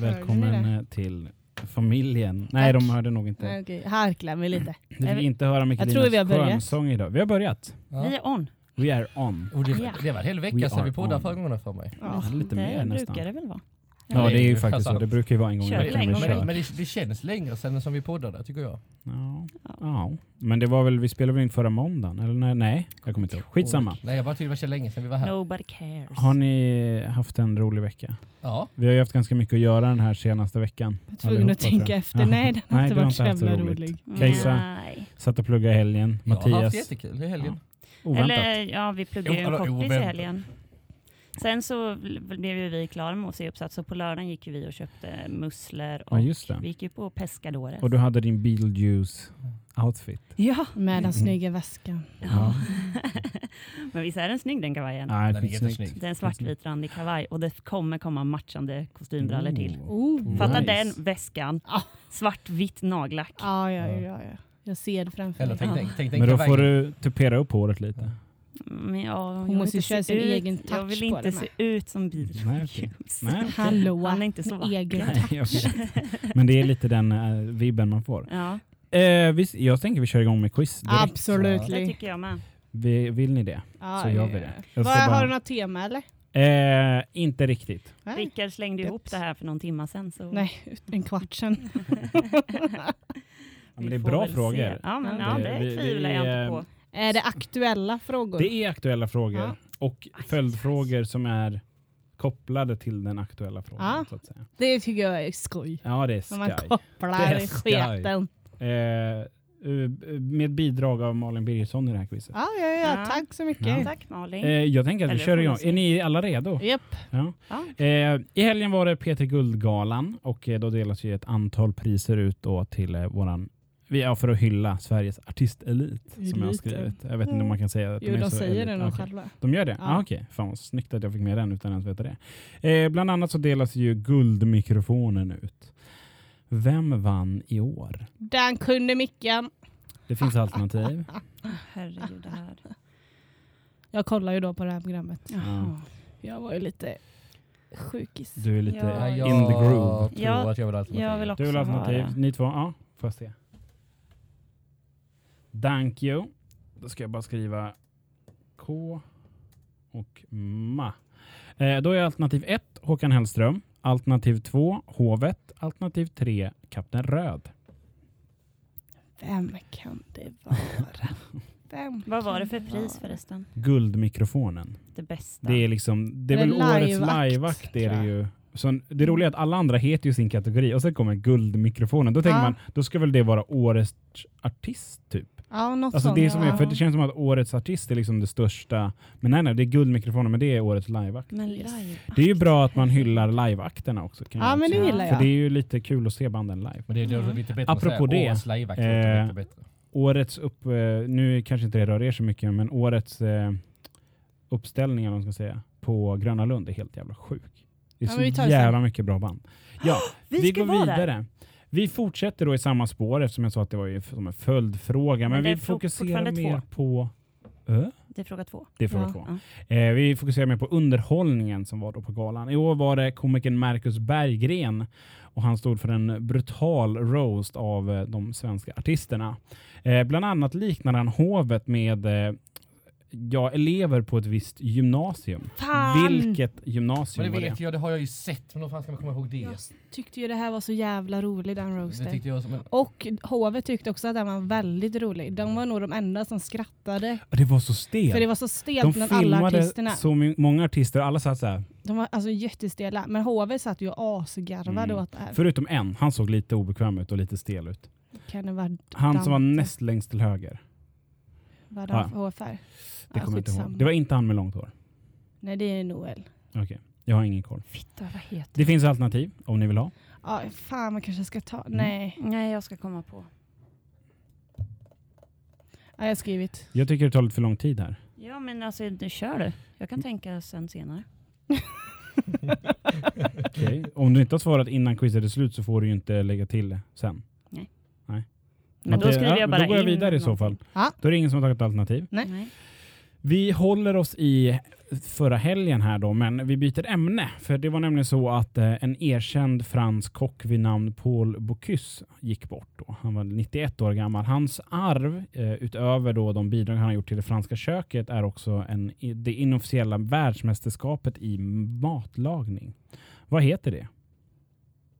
Välkommen till familjen. Nej, Tack. de hörde nog inte. Nej, Okej, harklar mig lite. Du fick inte höra tror vi har Mikkelinas börjat. skönsång idag. Vi har börjat. Ja. Vi är on. We are on. Och det, det var en hel We vecka sedan are vi poddade on. förra gången för mig. Ja. lite det mer nästan. brukar det väl vara. Ja, det är ju faktiskt så. Det brukar ju vara en gång i Kör veckan länge. vi Men- kör. Men, men det, det känns längre sedan som vi poddade tycker jag. Ja. ja. Men det var väl, vi spelade väl in förra måndagen? Eller nej, nej jag kommer inte ihåg. Skitsamma. Nej jag bara tyckte det var så länge sedan vi var här. Nobody cares. Har ni haft en rolig vecka? Ja. Vi har ju haft ganska mycket att göra den här senaste veckan. Jag var tvungen Allihopa, att tror tänka efter. Ja. Nej, den har Nej, inte du har varit så inte haft så jävla roligt. rolig. Kajsa? Nej. Satt och pluggade i helgen. Jag har haft Mattias. jättekul i helgen. Oväntat. Eller ja, vi pluggade ju en eller i helgen. Sen så blev ju vi klara med att se uppsats, så på lördagen gick ju vi och köpte musslor Ja, och just det. vi gick ju på Pescadores. Och du hade din Beetlejuice-outfit. Ja. Med den Mm. snygga väskan. Ja. Men visst är den snygg den kavajen? Nej, Den är är en svartvit randig kavaj och det kommer komma matchande kostymbrallor till. Oh. Fatta Nice. den väskan, Ah. svartvitt nagellack. Ja, ja, ja, ja. Jag ser det framför Eller mig. tänk, Ja. tänk, tänk, tänk Men då kavajen. får du tupera upp håret lite. Men ja, jag Hon vill måste inte köra se sin ut- egen Jag touch vill på inte det se med. ut som Nej, okej. Beetlejuice. Nej, okej. Hallå, Han är inte så vacker. egen Nej, jag vet. Men det är lite den uh, vibben man får. Ja, Eh, visst, jag tänker vi kör igång med quiz direkt. Absolut. det tycker jag med. Vi, vill ni det? Ja, Så gör vi det. Jag ska bara- Har du något tema eller? Eh, inte riktigt. Nej. Rickard slängde Gött. ihop det här för någon timma sedan. Så Nej, en kvart sedan. Ja, men vi det är bra frågor. se. Ja, men, ja, Det- det vi- tvivlar vi, jag eh, inte på. Är det aktuella frågor? Det är aktuella frågor Ja. och Aj, följdfrågor som är kopplade till den aktuella frågan. Ja. Så att säga. Det tycker jag är skoj. Ja, det är När man skoj. kopplar Det är skoj. sketen. Eh, eh, med bidrag av Malin Birgersson i det här quizet. Ja, ja, ja, tack så mycket. Ja. Tack Malin. Eh, jag tänker att vi Eller kör igång. Är ni alla redo? Japp. Ja. Ja. Eh, I helgen var det Peter Guldgalan och då delas ju ett antal priser ut då till eh, våran vi är för att hylla Sveriges artistelit som jag har skrivit. Jag vet inte om man kan säga att Jo, är de så säger elit. det nog Okej. själva. De gör det? Ja. Ah, Okej, fan vad snyggt att jag fick med den utan att veta det. Eh, bland annat så delas ju guldmikrofonen ut. Vem vann i år? Den kunde micken. Det finns alternativ. Herregud det här. Jag kollar ju då på det här programmet. Jaha. Jag var ju lite sjukis. Du är lite Ja, Ja, in the jag groove. tror Ja, att jag vill ha alternativ. Jag vill också Du vill ha alternativ? Ni två? Ja, får jag se. Thank you. Då ska jag bara skriva K och MA. Eh, då är alternativ 1 Håkan Hellström. Alternativ 2 Hovet. Alternativ 3 Kapten Röd. Vem kan det vara? Vem Vad var det för vara? pris förresten? Guldmikrofonen. Det bästa. Det är liksom, det är Det är väl årets liveakt, är det, jag. ju. Så det roliga är att alla andra heter ju sin kategori och sen kommer guldmikrofonen. Då tänker Ja. man, då ska väl det vara årets artist typ. Ja, något Alltså sånt. det som är, för det känns som att årets artist är liksom det största. Men nej, nej, det är guldmikrofonen, men det är årets liveakt. Men live. Det är ju bra att man hyllar liveakterna också. Kan Ja, jag men det gillar För jag. det är ju lite kul att se banden live. Men det är Mm. lite bättre Apropå att säga det, årets livevakt. eh, lite bättre. Årets upp, eh, nu kanske inte det rör er så mycket, men årets eh, uppställning eller man ska säga, på Gröna Lund är helt jävla sjuk. Det är Ja, så jävla sen. mycket bra band. Ja, Vi vi, går vara där. Vi fortsätter då i samma spår eftersom jag sa att det var ju som en följdfråga, men, Men vi fo- fokuserar mer två. på... Ö? Det är fråga två. Det är fråga Ja. två. Ja. Eh, vi fokuserar mer på underhållningen som var då på galan. I år var det komikern Marcus Berggren och han stod för en brutal roast av eh, de svenska artisterna. Eh, bland annat liknade han hovet med eh, ja, elever på ett visst gymnasium. Fan! Vilket Men gymnasium det var vet det? jag, det har jag ju sett. Men då fan ska man komma ihåg det? Jag tyckte ju det här var så jävla rolig den Det roasten. tyckte jag. Men, Och HV tyckte också att den var väldigt rolig. De var nog de enda som skrattade. Det var så stelt. För det var så de stelt med alla filmade artisterna. så många artister alla satt så här. De var alltså jättestela. Men HV satt ju asgarvade Mm. åt det här. Förutom en, han såg lite obekväm ut och lite stel ut. Kan det vara Han som var näst längst till höger. Vad Ja. han för hårfärg? Det Ja, kommer jag inte ihåg. Det var inte han med långt hår. Nej, det är Noel. Okej, jag har ingen koll. Fitta, vad heter Det finns alternativ om ni vill ha. Ja, fan man kanske ska ta... Mm. Nej. Nej, jag ska komma på. Ja, jag har skrivit. Jag tycker det tar lite för lång tid här. Ja men alltså nu kör du. Jag kan tänka sen senare. Okej. Om du inte har svarat innan quizet är slut så får du ju inte lägga till det sen. Men då Okej, skriver ja, jag bara Då går jag vidare i så fall. Ja. Då är det ingen som har tagit alternativ. Nej. Nej. Vi håller oss i förra helgen här då, men vi byter ämne. För det var nämligen så att eh, en erkänd fransk kock vid namn Paul Bocuse gick bort då. Han var 91 år gammal. Hans arv, eh, utöver då de bidrag han har gjort till det franska köket, är också en, det inofficiella världsmästerskapet i matlagning. Vad heter det?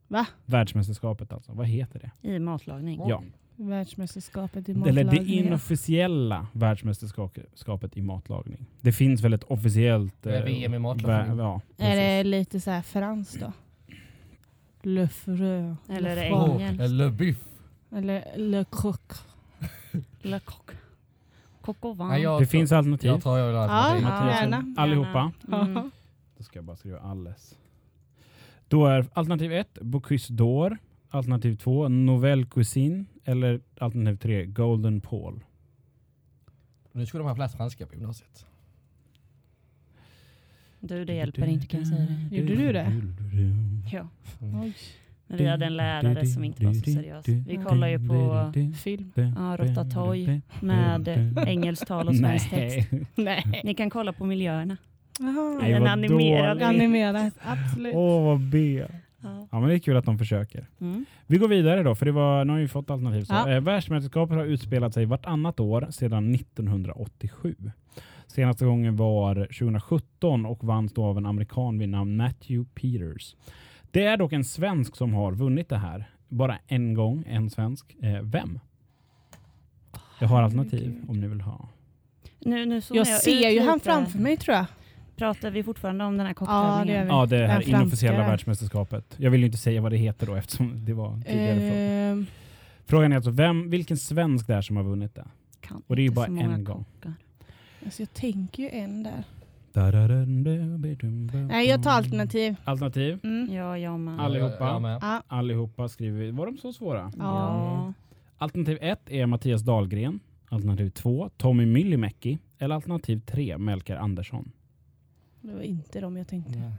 Va? Världsmästerskapet alltså. Vad heter det? I matlagning. Ja. Världsmästerskapet i Eller det matlagning. inofficiella världsmästerskapet i matlagning. Det finns väl ett officiellt... Det är VM i matlagning. Ja, Är det lite så här franskt då? Le frö. Eller le engelskt? Eller biff. Eller le croque. Le vin. Nej, jag Det tar- finns alternativ. Jag tar jag Ja, alternativ. Gärna. Allihopa. Mm. Då ska jag bara skriva alles. Då är alternativ 1 Bocuse d'Or. Alternativ 2 Nouvelle Cuisine. Eller alternativ 3 Golden Paul. Nu skulle de ha läst franska på gymnasiet. Du, det hjälper inte kan jag säga det. Gjorde du det? Ja. Oj, Men vi hade en lärare som inte var så seriös. Vi kollar ju på film. ja, Rotatoj med engelskt tal och svensk text. Nej. Ni kan kolla på miljöerna. Jaha. Nej, en animerad dåligt. Animerat, absolut. Åh, vad B. Ja. Ja, men det är kul att de försöker. Mm. Vi går vidare då, för det var, nu har vi fått alternativ. Så. Ja. Eh, världsmästerskapet har utspelat sig vartannat år sedan 1987. Senaste gången var 2017 och vanns då av en amerikan vid namn Matthew Peters. Det är dock en svensk som har vunnit det här. Bara en gång, en svensk. Eh, vem? Jag har alternativ om ni vill ha. Nu, nu zoomar Jag ser ju han framför mig tror jag. Pratar vi fortfarande om den här Ja, kocktävlingen? vi. Ja, det Den här franska inofficiella där. världsmästerskapet. Jag vill ju inte säga vad det heter då eftersom det var tidigare fråga. Ehm, Frågan är alltså vem, vilken svensk det är som har vunnit det? Kan Och det är ju bara en gång. kockar. alltså jag tänker ju en där. Nej, jag tar alternativ. Alternativ. Mm. Ja, jag med. Allihopa. Jag med. Ja. Allihopa skriver vi. Var de så svåra? Ja. Alternativ 1 är Mattias Dahlgren. Alternativ 2 Tommy Myllymäki. Eller alternativ 3 Melker Andersson. Det var inte de jag tänkte. Nej.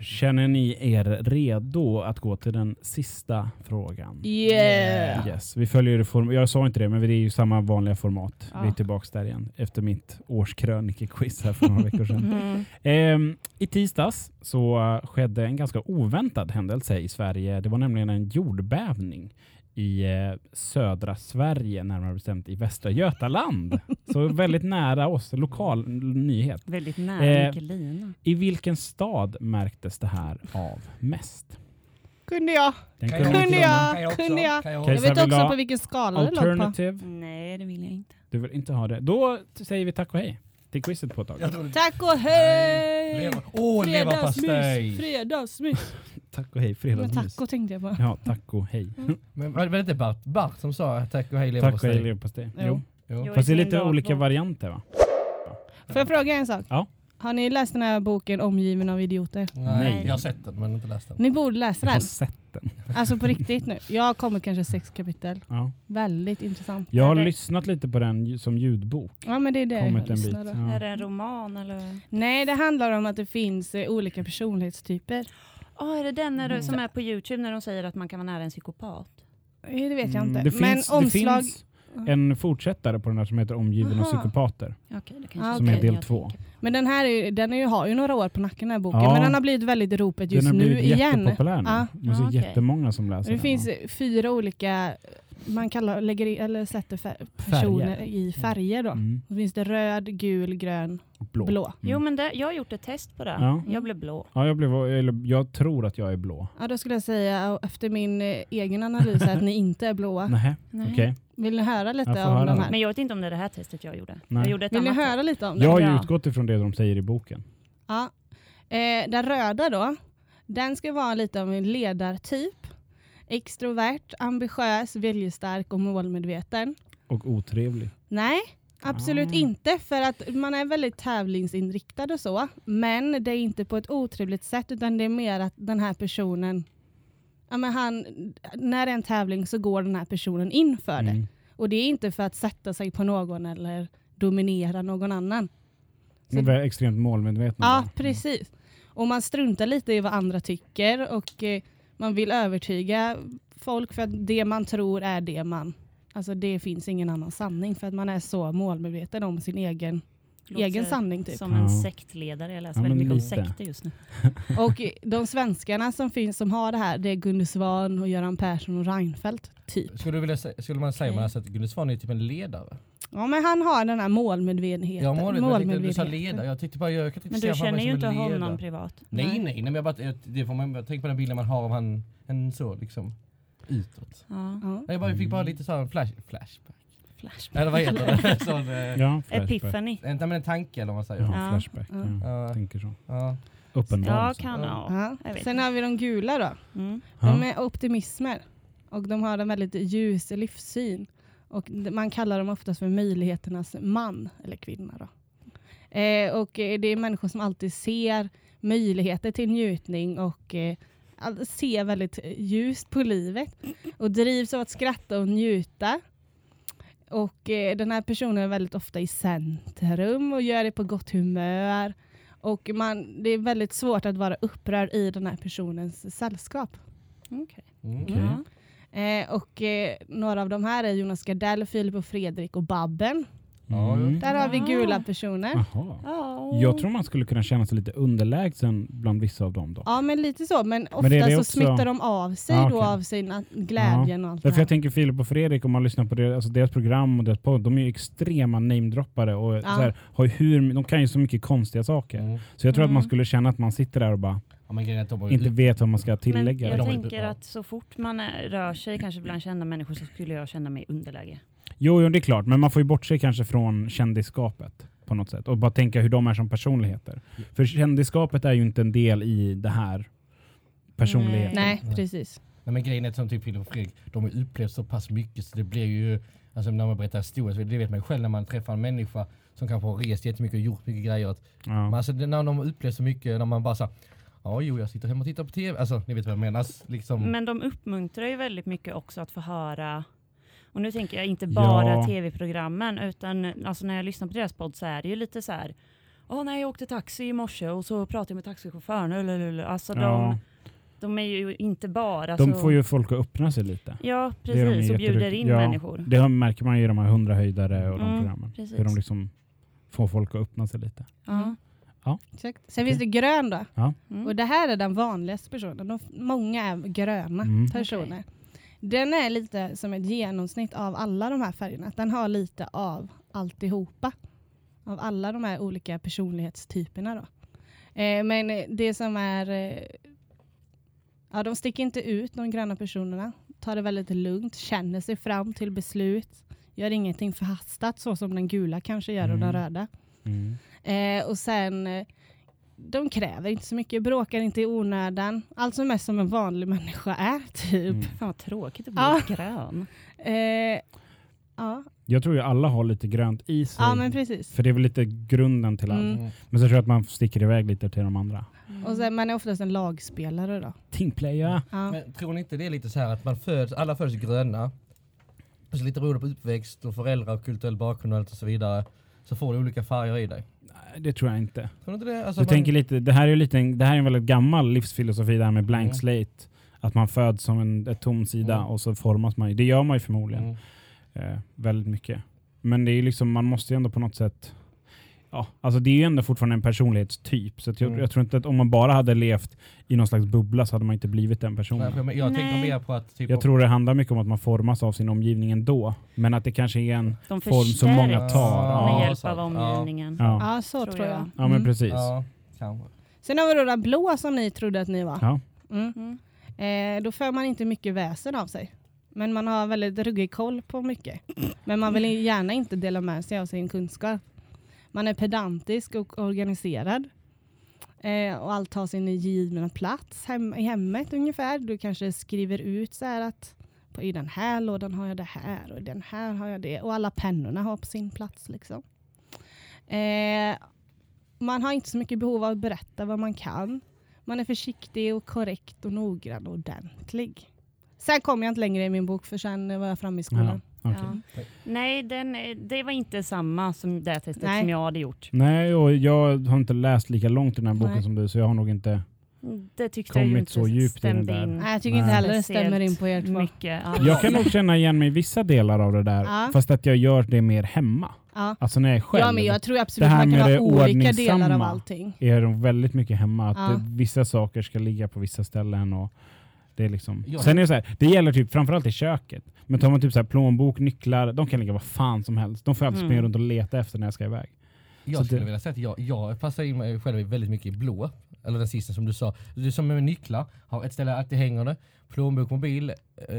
Känner ni er redo att gå till den sista frågan? Yeah! Yes. Vi följer det form- Jag sa inte det, men det är ju samma vanliga format. Ja. Vi är tillbaka där igen efter mitt årskrönikequiz här för några veckor sedan. Mm. Ehm, I tisdags så eh, skedde en ganska oväntad händelse i Sverige. Det var nämligen en jordbävning i eh, södra Sverige, närmare bestämt i Västra Götaland. så väldigt nära oss, lokal nyhet. Väldigt nära Eh. I vilken stad märktes det här av mest? Kunde jag? Den Kan kunde jag Kunde jag? Jag? Kunde jag? Kan jag Jag vet också på vilken skala det låg på. Alternative. Nej, det vill jag inte. Du vill inte ha det. Då säger vi tack och hej till quizet på ett tag. Tack och hej! Åh, leverpastej! Fredagsmys! Tack och hej, Men fredagsmys. taco tänkte jag på. Ja, tack och hej. Men var det inte Bart, Bart som sa tack och hej Tack och hej leverpastej? leverpastej. Jo. Jo. Fast det är lite olika varianter va? Får jag fråga en sak? Ja. Har ni läst den här boken Omgiven av idioter? Nej, Nej. jag har sett den men inte läst den. Ni borde läsa Jag har den. sett den. Alltså på riktigt nu. Jag har kommit kanske sex kapitel. Ja. Väldigt intressant. Jag har det- lyssnat lite på den som ljudbok. Ja men det är det Kommit jag en bit. Ja. Är det en roman eller? Nej det handlar om att det finns eh, olika personlighetstyper. Ja, är det den när, Mm. som är på Youtube när de säger att man kan vara nära en psykopat? Det vet jag Mm, inte. Det men finns, omslag... det finns en fortsättare på den här som heter Omgiven av psykopater. Det kanske Ah, är Som är den del två. Men den här är, den är ju, har ju några år på nacken den här boken. Ja. Men den har blivit väldigt ropet just den har nu blivit igen. jättepopulär nu. Ja. Det är så Ja, okej. jättemånga som läser Det den. finns ja. eh, fyra olika, man kallar, lägger eller sätter fär, personer i färger då. Mm. Då finns det röd, gul, grön, Blå. blå. Mm. Jo, men det, jag har gjort ett test på det. Ja. Jag blev blå. Ja, jag, blev, eller, jag tror att jag är blå. Ja, då skulle jag säga efter min eh, egen analys att ni inte är blåa. Nej. okej. Vill ni höra lite Jag om höra. de här? Men jag vet inte om det är det här testet jag gjorde. Nej. Jag gjorde ett Vill ni höra test. lite om det? Jag har ju utgått ifrån det de säger i boken. Ja. Eh, den röda då, den ska vara lite av en ledartyp. Extrovert, ambitiös, viljestark och målmedveten. Och otrevlig. Nej, absolut Ah. inte. För att man är väldigt tävlingsinriktad och så. Men det är inte på ett otrevligt sätt utan det är mer att den här personen, ja, men han, när det är en tävling så går den här personen in för det. Mm. Och det är inte för att sätta sig på någon eller dominera någon annan. De är extremt målmedvetna. Ja, precis. Och man struntar lite i vad andra tycker och eh, man vill övertyga folk för att det man tror är det man... Alltså det finns ingen annan sanning för att man är så målmedveten om sin egen, Låter egen sanning. Typ. Som en Ja. sektledare. Jag läser Ja, väldigt mycket om sekter just nu. Och de svenskarna som finns som har det här det är Gunde Svan och Göran Persson och Reinfeldt. Typ. Skulle, du vilja, skulle man säga okay. att Gunde Svan är typ en ledare? Ja men han har den här målmedvetenheten. Ja, men jag du sa målmedvetenheten. ledare. Jag tyckte bara, jag kan inte Men du känner ju inte ledare. honom privat. Nej, Nej. nej, nej, men jag, bara, det får man jag tänker på den bilden man har av han, en så liksom utåt. Ja. Ja. Jag, bara, jag fick bara lite så här flash, flashback. Flashback. Eller vad heter det? Sån, eh, Ja, flashback. Epiphany. en, en tanke eller vad man säger. Ja, Ja. flashback. Ja. Ja. Ja. Tänker så. Ja. Uppenbarligen. Ja, så. kan ja. Ja. Jag Sen har vi de gula då. Mm. De är optimismer och de har en väldigt ljus livssyn. Och man kallar dem oftast för möjligheternas man eller kvinna. Då. Eh, och eh, det är människor som alltid ser möjligheter till njutning och eh, ser väldigt eh, ljust på livet och drivs av att skratta och njuta. Och eh, den här personen är väldigt ofta i centrum och gör det på gott humör. Och man, det är väldigt svårt att vara upprörd i den här personens sällskap. Okej. Mm. Okej. Ja. Eh, och eh, några av de här är Jonas Gardell, Filip och Fredrik och Babben. Ja, Mm. Där har vi gula personer. Ja. Jag tror man skulle kunna känna sig lite underlägsen bland vissa av dem då. Ja, men lite så. Men ofta Men det är det så också- smittar de av sig Ah, då okej. av sina glädjen och allt Därför jag tänker Filip och Fredrik, om man lyssnar på det, alltså deras program och deras podd, de är ju extrema namedroppare och så här, har ju hur, de kan ju så mycket konstiga saker. Mm. Så jag tror att man Mm. skulle känna att man sitter där och bara Ja, men inte vet vad man ska Men tillägga. jag De har- tänker att så fort man rör sig kanske bland kända människor så skulle jag känna mig underläge. Jo, jo, det är klart, men man får ju bortse kanske från kändisskapet på något sätt och bara tänka hur de är som personligheter. För kändisskapet är ju inte en del i det här personligheten. Nej, Nej. precis. Nej, men grejen är som typ Filip och Fredrik, de har upplevt så pass mycket så det blir ju, alltså när man berättar historier, så det vet man ju själv när man träffar en människa som kanske har rest jättemycket och gjort mycket grejer. Att, men Ja. alltså, det- när de har upplevt så mycket, när man bara såhär, ja jo jag sitter hemma och tittar på TV, alltså ni vet vad jag menar. Liksom, Men de uppmuntrar ju väldigt mycket också att få höra och nu tänker jag inte bara Ja. tv-programmen utan alltså när jag lyssnar på deras podd så är det ju lite så här Åh nej, jag åkte taxi i morse och så pratade jag med taxichauffören. Lululul." Alltså Ja. de, de är ju inte bara De så... får ju folk att öppna sig lite. Ja, är de precis. Och bjuder in ja, människor. Det märker man ju i de här hundrahöjdare och de Mm, programmen. precis. Hur de liksom får folk att öppna sig lite. Ja. Exakt. Sen Okej. finns det grön då. Mm. Och det här är den vanligaste personen. De, många är gröna Mm. personer. Den är lite som ett genomsnitt av alla de här färgerna. Den har lite av alltihopa. Av alla de här olika personlighetstyperna. Då. Eh, men det som är... Eh, ja, de sticker inte ut, de gröna personerna. Tar det väldigt lugnt, känner sig fram till beslut. Gör ingenting förhastat så som den gula kanske gör och den Mm. röda. Mm. Eh, och sen, eh, de kräver inte så mycket, bråkar inte i onödan. Allt som är som en vanlig människa är, typ. Mm. Fan vad tråkigt att bli Ja. grön. Eh, ja. Jag tror ju alla har lite grönt i sig. ja, men precis. För det är väl lite grunden till allt. Mm. Mm. Men så tror jag att man sticker iväg lite till de andra. Och sen, man är oftast en lagspelare då. Teamplayer. Ja. Men tror ni inte det är lite så här att man föds, alla föds gröna, och så lite beroende på uppväxt och föräldrar och kulturell bakgrund och allt och så vidare, så får du olika färger i dig. Det tror jag inte. Tror du? Alltså, Du man- tänker lite, det här är lite, en- det här är en väldigt gammal livsfilosofi det här med blank Mm. slate. Att man föds som en ett tom sida Mm. och så formas man. Det gör man ju förmodligen Mm. eh, väldigt mycket. Men det är liksom, man måste ju ändå på något sätt Ja, alltså det är ju ändå fortfarande en personlighetstyp. Så att jag, Mm. jag tror inte att om man bara hade levt i någon slags bubbla så hade man inte blivit den Nej, personen. för Jag, Nej. mer på att typ Jag tror det handlar mycket om att man formas av sin omgivning ändå. Men att det kanske är en... De form som många tar. med Ja, hjälp sant. av omgivningen. Ja, ja, så Tror tror jag. jag. ja men Mm. precis. Ja, kanske. Sen har vi då den blå som ni trodde att ni var. Ja. Mm. Mm. Eh, då för man inte mycket väsen av sig. Men man har väldigt ruggig koll på mycket. Men man vill gärna inte dela med sig av sin kunskap. Man är pedantisk och organiserad. Eh, och allt har sin givna plats hem, i hemmet ungefär. Du kanske skriver ut så här att på, i den här lådan har jag det här och i den här har jag det. Och alla pennorna har på sin plats. Liksom. Eh, man har inte så mycket behov av att berätta vad man kan. Man är försiktig och korrekt och noggrann och ordentlig. Sen kom jag inte längre i min bok för sen var jag framme i skolan. Ja. Ja. Nej, den, det var inte samma som det testet Nej. som jag hade gjort. Nej, och jag har inte läst lika långt i den här boken Nej. som du, så jag har nog inte... Det tyckte jag inte så djupt i det stämde där. in Nej, jag tycker inte heller det stämmer in på er två. mycket. alls. Jag kan nog känna igen mig i vissa delar av det där, Ja. fast att jag gör det mer hemma. Ja. Alltså när jag är själv. ja, men jag tror absolut Det här man kan med det ha olika delar av allting. är de väldigt mycket hemma. Att Ja. det, vissa saker ska ligga på vissa ställen. Och det, är liksom. Ja. Sen är det så här, det gäller typ framförallt i köket. Men tar man typ så här plånbok, nycklar, de kan ligga vad fan som helst. De får jag alltid Mm. springa runt och leta efter när jag ska iväg. Jag Så skulle det- vilja säga att jag, jag passar in mig själv väldigt mycket i blå. Eller den sista som du sa. Du som med nycklar, har ett ställe jag alltid hänger det. Plånbok, mobil, eh,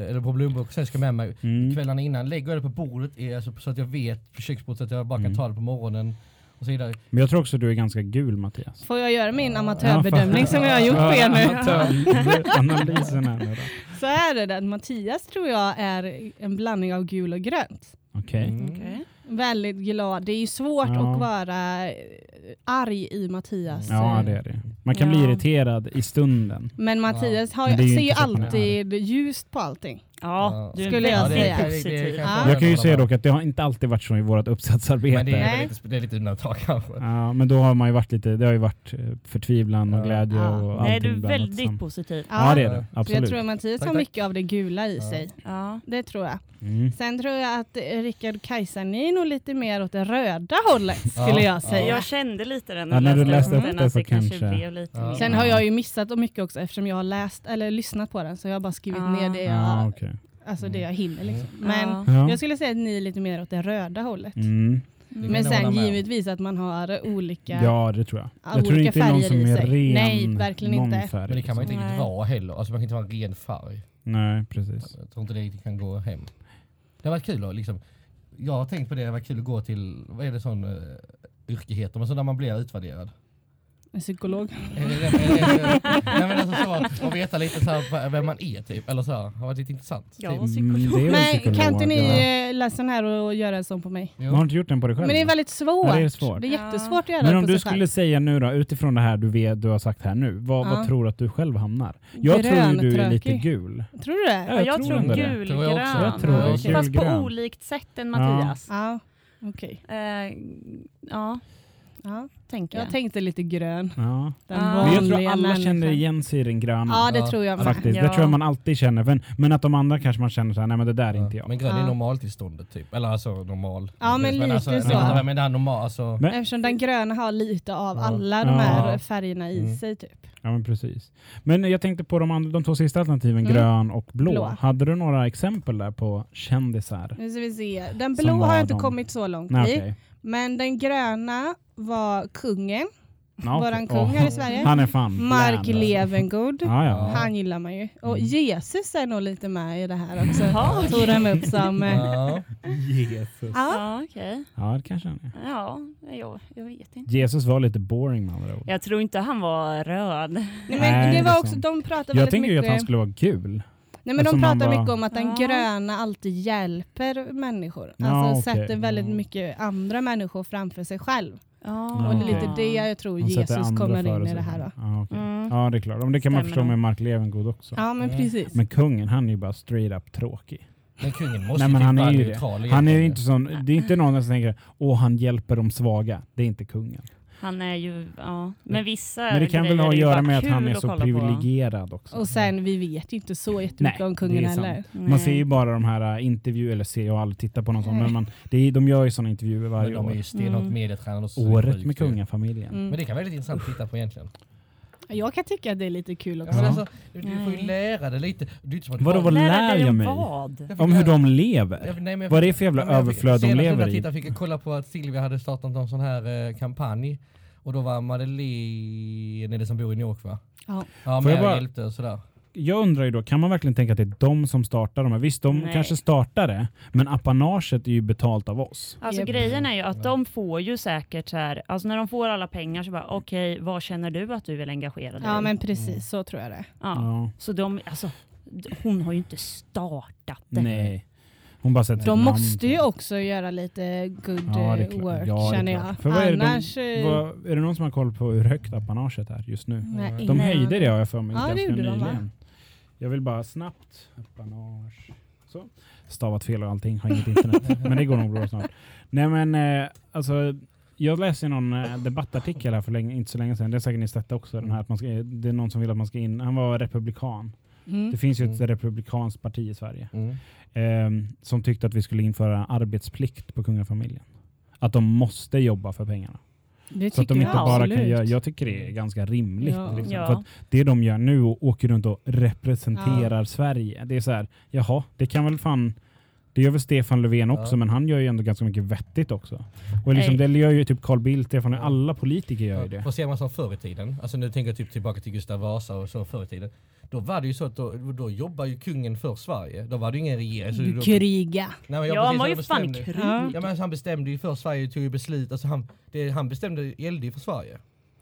eller på plånbok, sen ska jag med mig. Mm. Kvällarna innan lägger jag det på bordet eh, alltså, så att jag vet på köksbordet så att jag bara kan Mm. ta det på morgonen. Och så vidare. Men jag tror också att du är ganska gul Mattias. Får jag göra min Ja, amatörbedömning som jag har gjort på er nu? Analysen här nu då. Så är det att Mattias tror jag är en blandning av gul och grönt. Okej. Mm. Okej. Väldigt glad. Det är ju svårt Ja. att vara eh, arg i Mattias. Ja eh, det är det. Man kan bli Ja. irriterad i stunden. Men Mattias har, ser ju så alltid ljust på allting. Ja, du är Skulle jag säga. positiv. Ja. Jag kan ju säga dock att det har inte alltid varit så i vårt uppsatsarbete. Men det är, lite, det är lite undantag kanske. Ja, men då har man ju varit lite, det har ju varit eh, förtvivlan och glädje Ja. och allting Nej, du är väldigt positiv. Ja det är det, Så Så jag absolut. tror att Mattias har mycket av det gula i Ja. sig. Ja. Det tror jag. Mm. Sen tror jag att eh, Rickard och Kajsa, ni är nog lite mer åt det röda hållet skulle Ja. jag säga. Jag kände lite den Ja, när du läste upp den, det så det kanske lite. Sen har jag ju missat mycket också eftersom jag har läst eller lyssnat på den så jag har bara skrivit Ja. ner det jag. Alltså det jag hinner. Liksom. Mm. Men Ja. jag skulle säga att ni är lite mer åt det röda hållet. Mm. kan Men sen givetvis att man har olika, Ja, det tror jag. Ja, Jag tror olika inte det är någon färger som är ren Nej, verkligen inte. Färg, Men det kan man inte Nej. riktigt vara heller. Alltså man kan inte vara en ren färg. Nej, precis. Jag tror inte det riktigt kan gå hem. Det har varit kul att liksom, jag har tänkt på det, det har varit kul att gå till, vad är det sån uh, yrke heter, men så när man blir utvärderad. En psykolog. Nej men alltså så, och veta lite så här, vem man är typ, eller så här, har varit lite intressant. Ja, Typ. och Mm, psykolog. väl Men psykolog, kan inte ni ja. eh, läsa den här och göra en sån på mig? Jo. Men Har inte gjort den på dig själv? Men det är väldigt svårt. Ja, det är svårt. Det är jättesvårt att göra Men om du skulle själv. säga nu då, utifrån det här du, vet, du har sagt här nu, vad, Ja. vad tror du att du själv hamnar? Jag tror ju du är lite gul. Tror du det? Ja, Ja, jag tror. Tror jag också. gulgrön. Jag tror det. Fast på olikt sätt än Ja. Mattias. Ja, okej. Eh, ja, Ja. tänker Jag jag. tänkte lite grön. Ja. Den Ja. Men jag tror alla känner människan. igen sig i den gröna. Ja, det Ja, tror jag. Faktiskt. Det Ja. tror jag man alltid känner. Men, men att de andra kanske man känner så här, nej men det där är inte jag. Men grön är normaltillståndet typ, eller alltså normal. Ja, men lite alltså, så. Men, men det här normal, alltså, Men- Eftersom den gröna har lite av Ja. alla de Ja. här färgerna i Mm. sig typ. Ja men precis. Men jag tänkte på de, andra, de två sista alternativen, Mm. grön och blå. Blå. Hade du några exempel där på kändisar? Nu ska vi se. Den blå har jag inte de- kommit så långt Nej, i. okej. Men den gröna var kungen. Okej. Våran kung Åh, här i Sverige. Han är fan Mark bland. Levengood. Ja, ja. Han gillar man ju. Och Mm. Jesus är nog lite med i det här också. Jaha, Tog de upp som... eh, ja. Jesus. Ja. Ja, okej. Ja, det kanske han är. Ja, jag, jag vet inte. Jesus var lite boring med andra ord. Jag tror inte han var röd. Nej, men Nej, det var också, de pratade Jag väldigt tänker ju mycket... att han skulle vara gul. Nej, men de pratar var- mycket om att den Ja. gröna alltid hjälper människor. Ja, Alltså okej. sätter väldigt mycket andra människor framför sig själv. Ja, Och det är lite det jag tror sätter Jesus kommer in i det här. Då. Ja, okej. Mm. ja, det är klart. Men det kan man Stämmer förstå nog. med Mark Levengood också. Ja men precis. Men kungen, han är ju bara straight up tråkig. Men kungen måste Nej, men typ han är ju neutral Han är inte sån, det är inte någon som tänker åh han hjälper de svaga. Det är inte kungen. Han är ju, ja. Men vissa Men det kan väl ha att göra med att han är så på. privilegierad också. Och sen vi vet ju inte så jättemycket Nej, om kungen heller. Man ser ju bara de här äh, intervjuer, eller ser, jag aldrig tittat på någon sån, men man, det är, de gör ju såna intervjuer Men varje de är år. ju stenhårt Mm. medietränade Året med kungafamiljen. Mm. Men det kan vara lite intressant att titta på egentligen. Jag kan tycka att det är lite kul Ja. också. Men alltså, du, du får ju Nej. lära dig lite. Det är inte som att Vadå, vad lär jag om mig? vad? Jag Om hur de Jag- lever? nej, men jag Vad är det för jävla Ja, jag överflöd de senast lever i? tiden fick jag kolla på att Silvia hade startat någon sån här eh, kampanj. Och då var Madeleine, är det som bor i New York va? Ja. Ja, men jag bara- hjälpte och sådär. Jag undrar ju då, kan man verkligen tänka att det är de som startar de här? Visst, de Nej. kanske startar det, men apanaget är ju betalt av oss. Alltså Japp. grejen är ju att de får ju säkert så här, alltså när de får alla pengar så bara okej, vad känner du att du vill engagera dig Ja men precis, så tror jag det. Ja. Ja. Så de, alltså, hon har ju inte startat det. Nej. Hon bara sätter De måste ju också göra lite good Ja, det eh, work Ja, det är känner jag. För vad är det de- Annars... eh, Vad, är det någon som har koll på hur högt apanaget är just nu? nej, De höjde det har jag för mig Ja, det ganska de, va? nyligen. Jag vill bara snabbt. Apanage. Så. Stavat fel och allting, har inget internet. men det går nog bra snart. Nej men eh, alltså, jag läste någon eh, debattartikel här för länge, inte så länge sedan. Det är säkert ni sett också. Den här, att man ska, det är någon som vill att man ska in. Han var republikan. Mm. Det finns ju ett Mm. republikanskt parti i Sverige. Mm. eh, som tyckte att vi skulle införa arbetsplikt på kungafamiljen. Att de måste jobba för pengarna. Det Så att de inte jag bara absolut. kan göra, jag tycker det är ganska rimligt. Ja. Liksom. Ja. För att det de gör nu och åker runt och representerar Sverige. Det är så här, jaha, det kan väl fan det gör väl Stefan Löfven också, Ja. men han gör ju ändå ganska mycket vettigt också. Och liksom, det gör ju typ Carl Bildt, Stefan, alla politiker gör ju det. Och ser man som förr i tiden, alltså nu tänker jag typ tillbaka till Gustav Vasa och så förr i tiden. Då var det ju så att då, då jobbar ju kungen för Sverige. Då var det ju ingen regering. Så då, Kriga. Nej, men Ja, han var ju fan krig. Ja. Ja men alltså, han bestämde ju för Sverige, tog ju beslut. Alltså han, det, han bestämde, gällde ju för Sverige.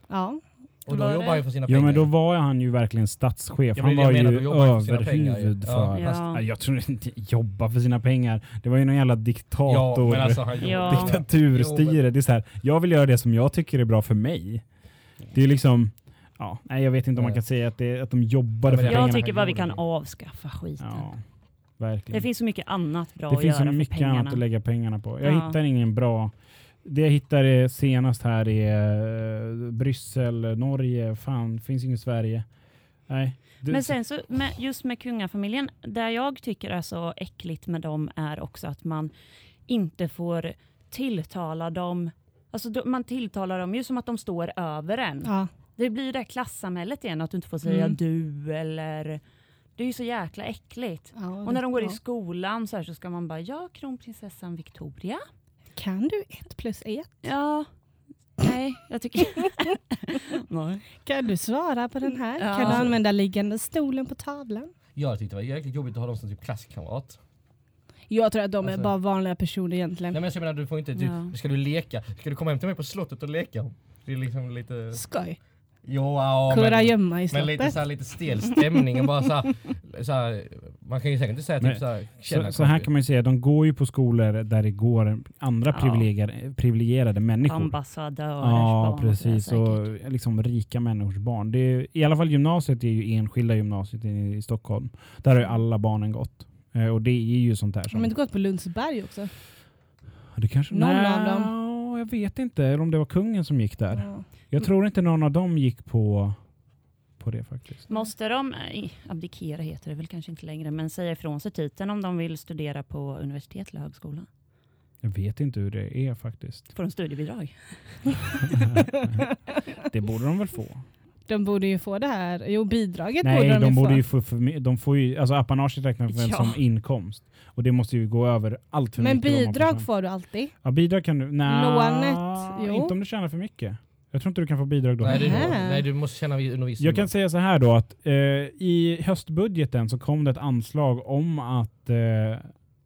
Ja. Och då Var jobbar det? han ju för sina Ja pengar. men då var han ju verkligen statschef. Ja, han det var det jag ju menar, för överhuvud Ja. för... Ja. Fast, jag tror inte jobba för sina pengar. Det var ju någon jävla Ja diktator. men alltså Ja. diktaturstyre. Det är så här, jag vill göra det som jag tycker är bra för mig. Det är liksom, ja, nej jag vet inte om man kan säga att, det, att de jobbade Ja, för det- pengarna. Jag tycker bara vi kan det. avskaffa skiten. Ja, verkligen. Det finns så mycket annat bra det att finns så göra för mycket pengarna. annat att lägga pengarna på. Jag Ja. hittar ingen bra... Det jag hittar är senast här är uh, Bryssel, Norge, fan, finns inget Sverige. Nej. Det- Men sen så, med, just med kungafamiljen, där jag tycker är så äckligt med dem är också att man inte får tilltala dem, alltså då, man tilltalar dem ju som att de står över en. Ja. Det blir det klassamhället igen, att du inte får säga Mm. du eller... Det är ju så jäkla äckligt. Ja, Och när de går i ja. skolan så, här så ska man bara, ja kronprinsessan Victoria. Kan du ett plus ett? Ja, nej, jag tycker... nej. Kan du svara på den här? Ja. Kan du använda liggande stolen på tavlan? Jag tyckte det var jäkligt jobbigt att ha dem som typ klasskamrat. Jag tror att de är Alltså- bara vanliga personer egentligen. Nej men jag menar du får inte, du, Ja. ska du leka? Ska du komma hem till mig på slottet och leka? Det är liksom lite... Skoj. Jo, ja, men, Kurragömma i men lite så här, lite stel stämning och bara så här, så här, Man kan ju säkert inte säga Men- typ så här, Så, så här kan man ju säga, de går ju på skolor där det går andra Ja. privilegierade, privilegierade människor. Ambassadörers Ja, barn precis. säkert. Och liksom rika människors barn. Det är, I alla fall gymnasiet är ju enskilda gymnasiet i, i Stockholm. Där har ju alla barnen gått. Eh, och det är ju sånt här som... de inte gått på Lundsberg också? det kanske, någon Nej, Jag vet inte eller om det var kungen som gick där. Ja. Jag tror inte någon av dem gick på, på det faktiskt. Måste de, eh, abdikera heter det väl kanske inte längre, men säga ifrån sig titeln om de vill studera på universitet eller högskola? Jag vet inte hur det är faktiskt. Får de studiebidrag? det borde de väl få? De borde ju få det här. Jo, bidraget borde Nej, de, de ju borde få. ju få, för, de får ju, alltså apanaget räknas väl Ja. som inkomst. Och det måste ju gå över allt för Men mycket. man bidrag tjäna. får du alltid. Ja, bidrag kan du. Lånet, jo. inte om du tjänar för mycket. Jag tror inte du kan få bidrag då. Nej, Nähä. nej du måste känna under viss Jag kan säga så här då att eh, i höstbudgeten så kom det ett anslag om att eh,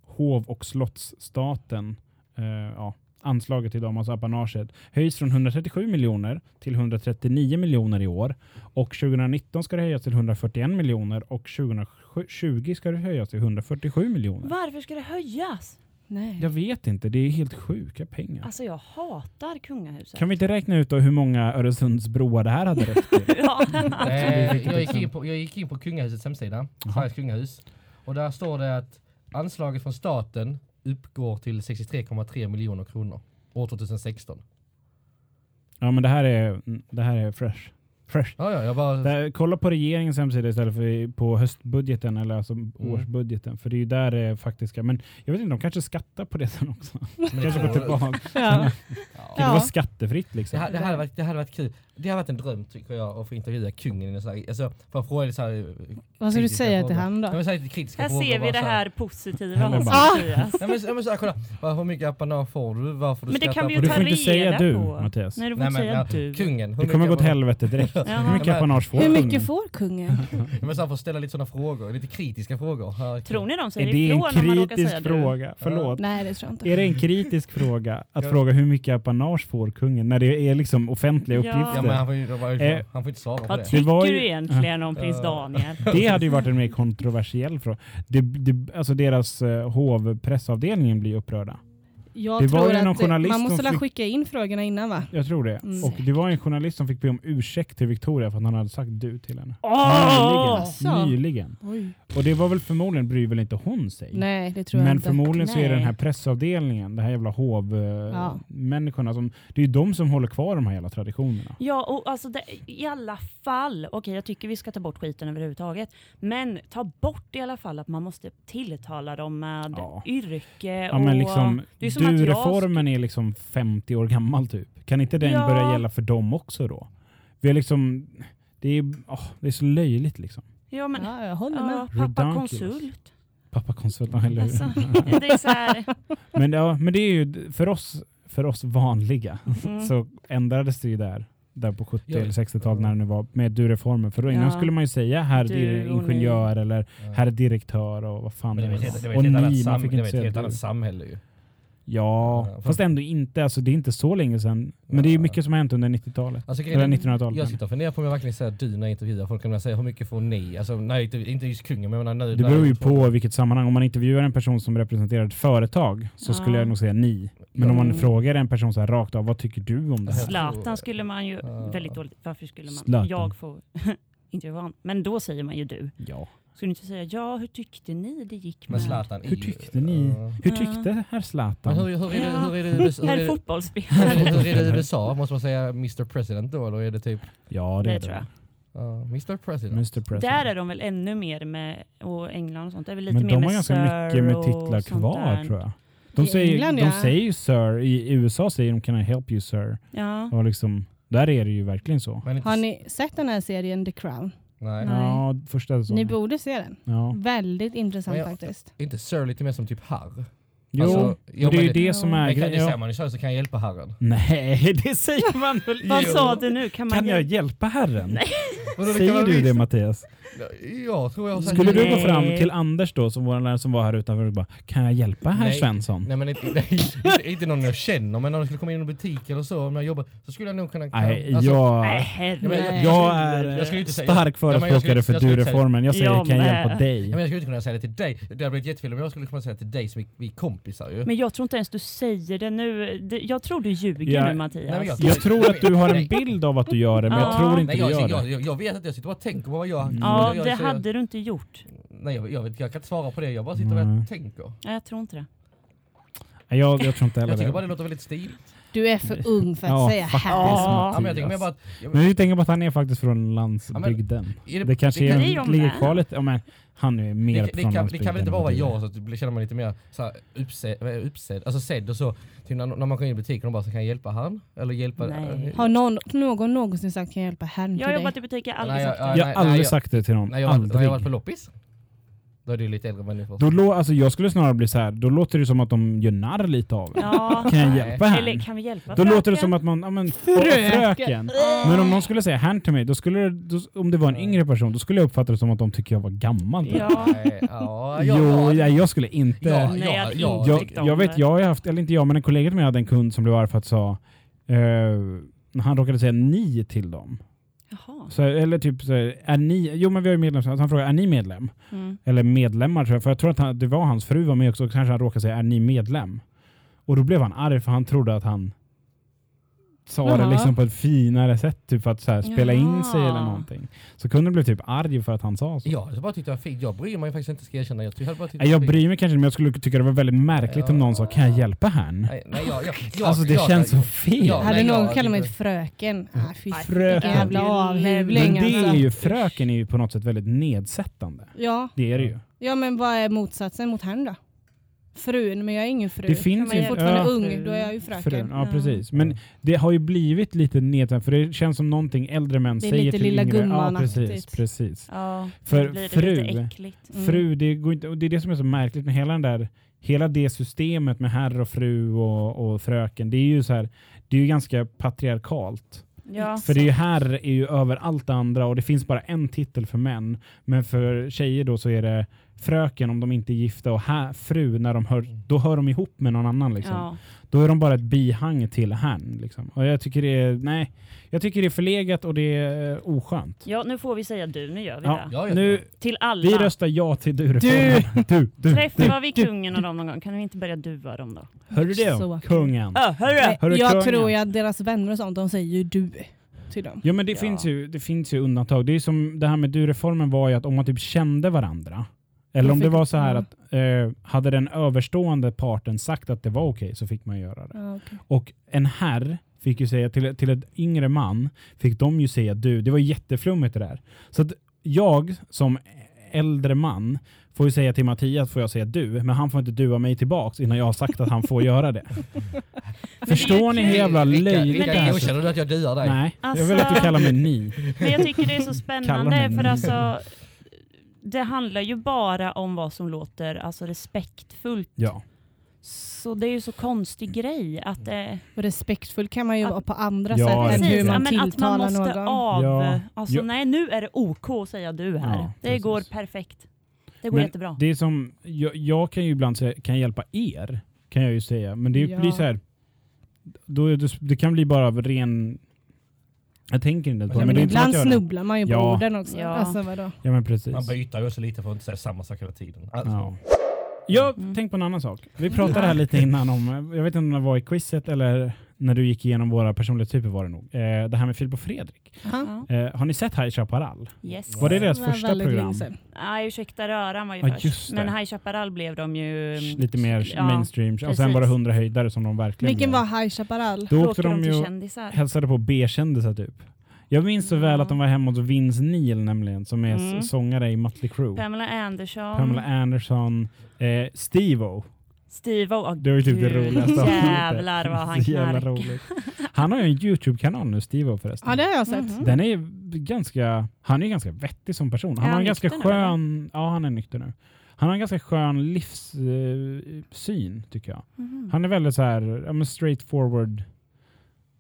hov och slottsstaten, eh, ja, anslaget till dem, alltså apanaget, höjs från 137 miljoner till 139 miljoner i år. Och 2019 ska det höjas till 141 miljoner och 2020 ska det höjas till 147 miljoner. Varför ska det höjas? Nej. Jag vet inte, det är helt sjuka pengar. Alltså jag hatar kungahuset. Kan vi inte räkna ut då hur många Öresundsbroar det här hade räckt till? ja. Eh, jag, gick in på, jag gick in på kungahusets hemsida. Sveriges kungahus. Och där står det att anslaget från staten uppgår till 63,3 miljoner kronor år 2016. Ja men det här är, det här är fresh. fresh. Ja, ja, jag bara... Där, kolla på regeringens hemsida istället för på höstbudgeten eller alltså Mm. årsbudgeten. För det är ju där det faktiska. Men jag vet inte, de kanske skattar på det sen också. Kanske det- går tillbaka. Ja. Ja. Kan det vara skattefritt Det, liksom? här, det, hade varit, det hade varit kul. Det hade varit en dröm tycker jag att få intervjua kungen. här- Alltså, för att fråga lite så här, Vad ska du säga till han då? men så här lite kritiska Här frågor, ser vi det här positiva hos Mattias. Ja, men, så här, kolla. Hur mycket apanage får du? Varför du Men det kan vi på ju Och du ta får inte säga reda du, på. Mattias. Nej, du får Nej, inte men, säga ja, du. Kungen. hur Det kommer gå åt helvete direkt. Hur mycket apanage får Hur kungen? mycket får kungen? Men så här, får ställa lite sådana frågor, lite kritiska frågor. Tror ni de Är säger det ifrån en när man råkar kritisk säga du? fråga? Förlåt. Nej, det tror jag inte. Är det en kritisk fråga att fråga hur mycket apanage får kungen när det är liksom offentliga uppgifter? Men han får ju, han får ju, Eh, han får inte svara på Vad det. tycker var ju- du egentligen om prins. Daniel? Det hade ju varit en mer kontroversiell fråga. Det, det, alltså deras eh, hovpressavdelningen blir upprörda. Jag Det var eh, journalist man måste fick- skicka in frågorna innan va? Jag tror det. Mm. Och det var en journalist som fick be om ursäkt till Victoria för att han hade sagt du till henne. Asså. Nyligen. Nyligen. Oj. Och det var väl förmodligen, bryr väl inte hon sig? Nej, det tror jag Men inte. förmodligen så är det den här pressavdelningen, det här jävla Ja. hovmänniskorna, som, det är ju de som håller kvar de här jävla traditionerna. Ja, och alltså det, i alla fall, okej jag tycker vi ska ta bort skiten överhuvudtaget, men ta bort i alla fall att man måste tilltala dem med Ja. yrke Ja, och... men liksom, det att jag du-reformen är liksom 50 år gammal typ. Kan inte den Ja. börja gälla för dem också då? Vi är liksom, det är, åh, det är så löjligt liksom. Ja, men, Ja, jag håller ja, med. pappa Redonkulous. konsult. Pappa konsult, eller hur? Alltså, det är så här, men, ja, men det är ju för oss, för oss vanliga mm. så ändrades det ju där. Där på 70 Ja. eller 60-talet när det var med du-reformen. För då innan Ja. skulle man ju säga herr Du ingenjör eller Ja. herr direktör och vad fan Men det det var helt- det var. ett helt annat sam- fick det var inte ett helt annat samhälle ju. Ja, Ja, fast fast- ändå inte. Alltså, det är inte så länge sedan. Men det är ju Ja. mycket som har hänt under 90-talet. Alltså, Eller grejen är- 1900-talet. Jag sitter och funderar på om jag verkligen säger du när jag intervjuar folk. Kan man säga hur mycket får ni? Alltså, nej, inte, inte just kungen, men jag menar nu. Det beror ju på vilket sammanhang. Om man intervjuar en person som representerar ett företag så skulle Ja. jag nog säga ni. Men om man frågar en person så här rakt av, vad tycker du om det här? Zlatan skulle man ju, Ja. väldigt dåligt, varför skulle man, Zlatan. jag får intervjua. Men då säger man ju du. Ja. Skulle du inte säga, ja hur tyckte ni det gick Men med Zlatan Hur tyckte ni? Hur tyckte herr Zlatan? hur, hur, är det, Ja. hur är det i USA? Hur är Herr fotbollsspelare? hur är det i USA? Måste man säga Mr President då? Eller är det typ Ja, det Det är tror jag. ja, Mr President? Mr President. Där är de väl ännu mer med, och England och sånt, det är väl lite Men mer de med har ganska Sir mycket med och titlar sånt kvar där. tror jag. De I säger, England, de ja. säger ju Sir, i USA säger de Can I help you sir? Ja. Och liksom, där är det ju verkligen så. Har ni sett den här serien The Crown? Nej. Nej. Ja, första Ni säsongen. borde se den. Ja. Väldigt intressant jag- faktiskt. Inte Sir lite mer som typ herr? Jo, Alltså, jo, det är ju det- det som är Men kan, det grejen. säger man ju så, så kan jag hjälpa herren. Nej, det säger man väl Vad sa du nu? Kan, man Kan jag hjälpa- herren? Nej. Säger du det Mattias? Ja, tror jag. Skulle du gå fram till Anders då, som vår lärare som var här utanför och bara Kan jag hjälpa herr Nej. Svensson? Nej men inte, nej, inte, inte någon jag känner, men om jag skulle komma in i en butik eller så, om jag jobbar, så skulle jag nog kunna... Nej, alltså, jag, Nej, Ja, herregud. men jag- jag är jag skulle inte säga- stark jag förespråkare för jag du-reformen. Jag säger Jag kan jag hjälpa dig? men jag skulle inte kunna säga det till dig. Det hade blivit jättefel om jag skulle kunna säga det till dig som vi, vi är kompisar ju. Men jag tror inte ens du säger det nu. Det- Jag tror du ljuger Ja. nu Mattias. Nej, men jag- Jag tror att du har en Nej. bild av att du gör det, men jag Ja. tror inte Nej, du jag, gör jag, det. jag, jag vet att jag sitter och tänker på vad jag... Mm. Ja, jag, jag, det så hade du inte gjort. Jag, nej, jag, jag, vet, jag kan inte svara på det, jag bara sitter Nej. och tänker. Nej, jag tror inte det. Nej, Jag, jag tror inte heller Jag tycker bara det. det låter väldigt stiligt. Du är för ung för att Ja, säga herre. Ja. Ja, men jag tänker mer bara att... Jag, Men vi tänker på att han är faktiskt från landsbygden. är Det kanske det, är, Det är de ligger kvar lite, ja, men han är mer det, från det, kan, det kan väl inte bara vara jag, så att det känner man lite mer så här, uppsedd, uppsedd, alltså sedd och så. Typ när, när man går in i butiken och bara så kan jag hjälpa han? Eller hjälpa... Nej. Har någon, någon någonsin sagt kan jag hjälpa herrn till Jag har jobbat i butik, jag har aldrig Nej, sagt jag- det. Jag har aldrig sagt det till någon. När jag, var- när aldrig. jag var på loppis, då är det lite äldre människor. Då lå, alltså jag skulle snarare bli så här. då låter det som att de gör narr lite av det. Ja. Kan jag hjälpa här? Eller kan vi hjälpa Då låter det som att man, ja men, Fröken. fröken. Men om någon skulle säga herrn till mig, då skulle det, då, om det var en yngre person, då skulle jag uppfatta det som att de tycker jag var gammal. Ja. Nej, ja, Jo, ja, jag, jag skulle inte... Ja, Nej, ja, jag ja. jag, om jag vet, det. jag har haft, eller inte jag, men en kollega till mig hade en kund som blev arg för att sa, eh, han råkade säga ni till dem. Så, eller typ, så, är ni, jo men vi har ju medlemskap, han frågade är ni medlem? Mm. Eller medlemmar tror jag, för jag tror att han, det var hans fru var med också, och kanske han råkade säga är ni medlem? Och då blev han arg för han trodde att han sa det Jaha. liksom på ett finare sätt, typ för att så här, spela in sig Jaha. eller någonting. Så kunden blev typ arg för att han sa så. Ja, jag bara tyckte det var fint. Jag bryr mig faktiskt inte, ska jag erkänna. Jag, hade bara Jag bryr mig kanske men jag skulle tycka det var väldigt märkligt om någon sa kan jag hjälpa herrn? Nej, nej, jag, jag, jag, Alltså det jag, känns så jag, fel. Ja, Hade nej, någon jag- kallat mig fröken? Ah, fy Nej, Fröken. jävla Men avhyvling det är alltså. ju, fröken är ju på något sätt väldigt nedsättande. Ja. Det är det ju. ja, men vad är motsatsen mot herrn då? Frun, men jag är ingen fru. Det finns jag är fortfarande ja. ung, då är jag ju fröken. Frun, ja, Ja. precis. Men det har ju blivit lite nedsättande, för det känns som någonting äldre män Det är säger lite till lilla yngre. Ja, precis, precis. Ja, För fru-. Mm. Fru, det, går inte, och det är det som är så märkligt med hela den där Hela det systemet med herr och fru och, och fröken, det är ju så här, det är ju ganska patriarkalt. Ja. För det är ju herr är ju över allt andra och det finns bara en titel för män. Men för tjejer då så är det fröken om de inte är gifta och här, fru när de hör, då hör de ihop med någon annan. Liksom. Ja. Då är de bara ett bihang till herrn. Liksom. Och jag tycker det är, nej, jag tycker det är förlegat och det är oskönt. ja, nu får vi säga du. Nu gör vi Ja, det. Ja, nu, Till alla. vi röstar ja till du-reformen. Du, du, du. Träffar vi kungen och dem någon gång? Kan vi inte börja dua dem då? Hör du det? Så Kungen. Ja, hörru! Hörru, jag kungen. tror att deras vänner och sånt, de säger ju du till dem. Ja men det, Ja. Finns ju, det finns ju undantag. Det är som det här med du-reformen var ju att om man typ kände varandra, eller om det var så här att eh, hade den överstående parten sagt att det var okej så fick man göra det. Okej. Och en herr fick ju säga till, till ett yngre man fick de ju säga du. Det var jätteflummigt det där. Så att jag som äldre man får ju säga till Mattias får jag säga du, men han får inte dua mig tillbaks innan jag har sagt att han får göra det. Förstår ni hur jävla löjligt det här är? godkänner du att jag duar dig? Nej, Alltså- jag vill att du kallar mig ni. Men jag tycker det är så spännande för ni. alltså det handlar ju bara om vad som låter alltså, respektfullt. Ja. Så det är ju så konstig grej att. Och respektfull kan man ju Att- vara på andra Ja, sätt än Precis, hur ja, man men att man tilltalar måste någon. av... Ja. Alltså Ja. nej, nu är det OK att säga du här. Ja, det precis. går perfekt. Det går Men jättebra. Det är som, jag, jag kan ju ibland säga, kan hjälpa er, kan jag ju säga. Men det Ja. blir så här, då, det, det kan bli bara av ren... Jag tänker inte på det, Ja, men ibland snubblar man ju på Ja. orden också. Ja. Alltså vadå? Ja men precis. Man byter ju också lite för att inte säga samma sak hela tiden. Alltså, Ja. Jag Mm. tänkte på en annan sak. Vi pratade här lite innan om, jag vet inte om det var i quizet eller när du gick igenom våra personlighetstyper var det nog. Eh, det här med Filip och Fredrik. Aha. Ja. Eh, har ni sett High Chaparral? Yes. Var det deras Det var första program? Nej, ursäkta röran var ju Ja, först. Men High Chaparral blev de ju... Lite mer Ja, mainstream. Och sen precis. var det 100 höjdare som de verkligen Vilken var High Chaparral? Då åkte de de ju kändisar. hälsade på B-kändisar typ. Jag minns så väl Ja. att de var hemma hos Vince Neil nämligen, som är Mm. sångare i Mötley Crüe. Pamela Anderson. Pamela Anderson, eh, Steve-O. Steve O. Det var ju typ det roligaste. Jävlar vad han knarkar. roligt. Han har ju en YouTube-kanal nu, Steve-O förresten. Ja det har jag sett. Mhm. Den är ganska, han är ju ganska vettig som person. Han Är har en ganska nykter nu, skön, ja han är nykter nu. Han har en ganska skön livssyn tycker jag. Mhm. Han är väldigt så här, ja, straight forward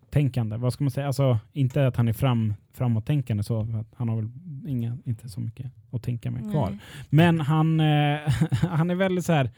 tänkande. Vad ska man säga? Alltså inte att han är fram, framåttänkande så, att han har väl inga, inte så mycket att tänka med kvar. Nej. Men han, eh, han är väldigt så här.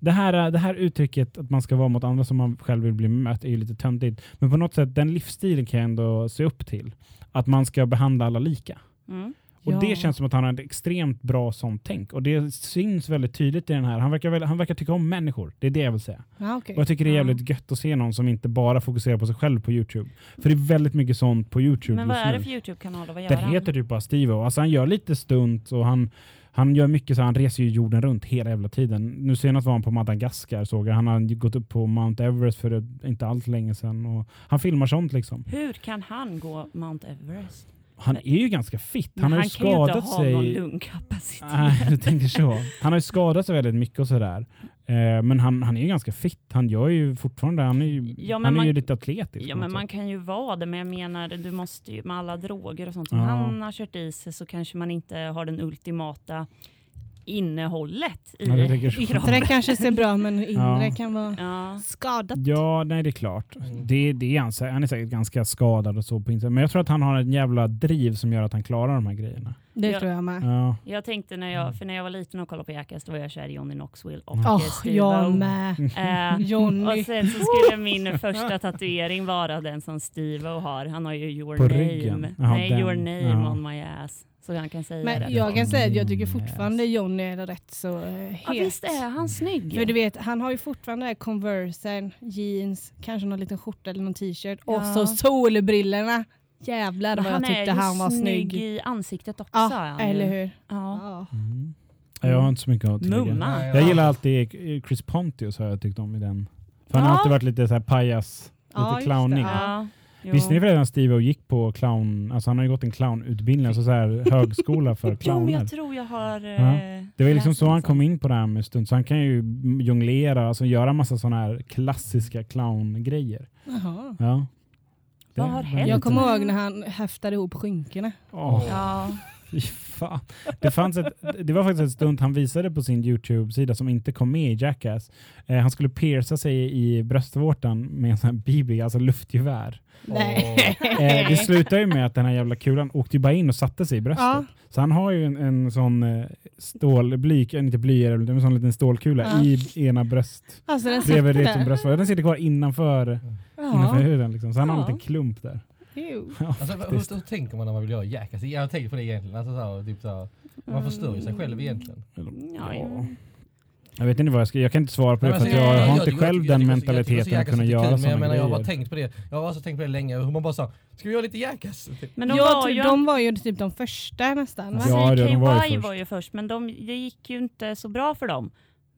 Det här, det här uttrycket att man ska vara mot andra som man själv vill bli mött är ju lite töntigt. Men på något sätt, den livsstilen kan jag ändå se upp till. Att man ska behandla alla lika. Mm. Och Ja. det känns som att han har ett extremt bra sånt tänk. Och det syns väldigt tydligt i den här. Han verkar, väl, han verkar tycka om människor. Det är det jag vill säga. Ja, okej. Och jag tycker det är jävligt gött att se någon som inte bara fokuserar på sig själv på YouTube. För det är väldigt mycket sånt på YouTube Men vad är det för YouTube-kanal han? heter typ bara Steve Alltså han gör lite stunt och han, han gör mycket så han reser ju jorden runt hela jävla tiden. Nu senast var han på Madagaskar såg jag. Han har gått upp på Mount Everest för inte allt länge sedan. Och han filmar sånt liksom. Hur kan han gå Mount Everest? Han är ju ganska fit. Han har ju kan ju inte skadat ha någon sig. lungkapacitet. Nej, tänker så. Han har ju skadat sig väldigt mycket och sådär. Eh, men han, han är ju ganska fit. Han gör ju fortfarande, han är ju, Ja, han är man- ju lite atletisk. Ja men man kan ju vara det, men jag menar du måste ju med alla droger och sånt som Ja. han har kört i sig så kanske man inte har den ultimata innehållet i, Ja, jag i Yttre kanske ser bra men inre Ja. kan vara Ja. skadat. Ja, nej det är klart. Mm. Det, det är han, han är säkert ganska skadad och så på internet. Men jag tror att han har en jävla driv som gör att han klarar de här grejerna. Det Ja. tror jag med. Ja. Jag tänkte när jag, för när jag var liten och kollade på Jackass då var jag kär i Johnny Knoxville och Mm. mm. Åh, jag med. Eh, Johnny. och sen så skulle min första tatuering vara den som Steve har. Han har ju your På name. ryggen? Jaha, Nej, den. your name Ja. on my ass. Så han kan säga Men det. jag kan säga att jag tycker Mm, fortfarande Johnny är rätt så eh, ja, het. visst är han snygg. För du vet, han har ju fortfarande där conversen, jeans, kanske någon liten skjorta eller någon t-shirt och Ja. så solbrillorna. Jävlar Men vad jag han är tyckte han var snygg snygg. i ansiktet också. Ja, är han eller hur? Ja. Ja. Mm. Jag har inte så mycket att tillägga. Jag ja. gillar alltid Chris Pontius har jag tyckt om i den. För han har Ja. alltid varit lite så här pajas, Ja, lite just clownig. det. Ja. Jo. Visste ni förresten att Steve gick på clown, alltså han har ju gått en clownutbildning, alltså så här högskola för Jo, clowner. jag tror jag har Ja. eh, Det var liksom så han kom in på det här med stund. Så han kan ju jonglera, alltså göra massa sådana här klassiska clowngrejer. Jaha. Ja. Vad Det har var hänt? Jag kommer ihåg när han häftade ihop skynkena. Åh, Ja. Fy fan. Det, fanns ett, det var faktiskt ett stunt han visade på sin YouTube-sida som inte kom med i Jackass. Eh, han skulle pierca sig i bröstvårtan med en sån här BB, alltså luftgevär. Nej. Eh, det slutar ju med att den här jävla kulan åkte ju bara in och satte sig i bröstet. Ja. Så han har ju en, en sån eh, stål, bly, inte bly, men en sån liten stålkula Ja. i ena bröst. Alltså den sitter det som där. bröstvårtan. Den sitter kvar innanför, innanför Ja. huden. Liksom. Så han har en liten klump där. Jo. Ja, Alltså, hur, hur tänker man när man vill göra jack? Alltså, jag har tänkt på det egentligen. Alltså, så typ, så man förstör ju sig själv egentligen. Ja, Ja. ja. Jag vet inte vad jag ska, jag kan inte svara på det Nej, för men att jag, alltså, har inte själv den jag jag mentaliteten att Jackass kunna göra jag sådana menar, Jag har bara grejer. tänkt på det. Jag har alltså tänkt på det länge. Hur man bara sa, ska vi göra lite jackass? Typ. Men de jag var tror ju... de var ju typ de första nästan. Ja, CKY de var var ju först, men de, det gick ju inte så bra för dem.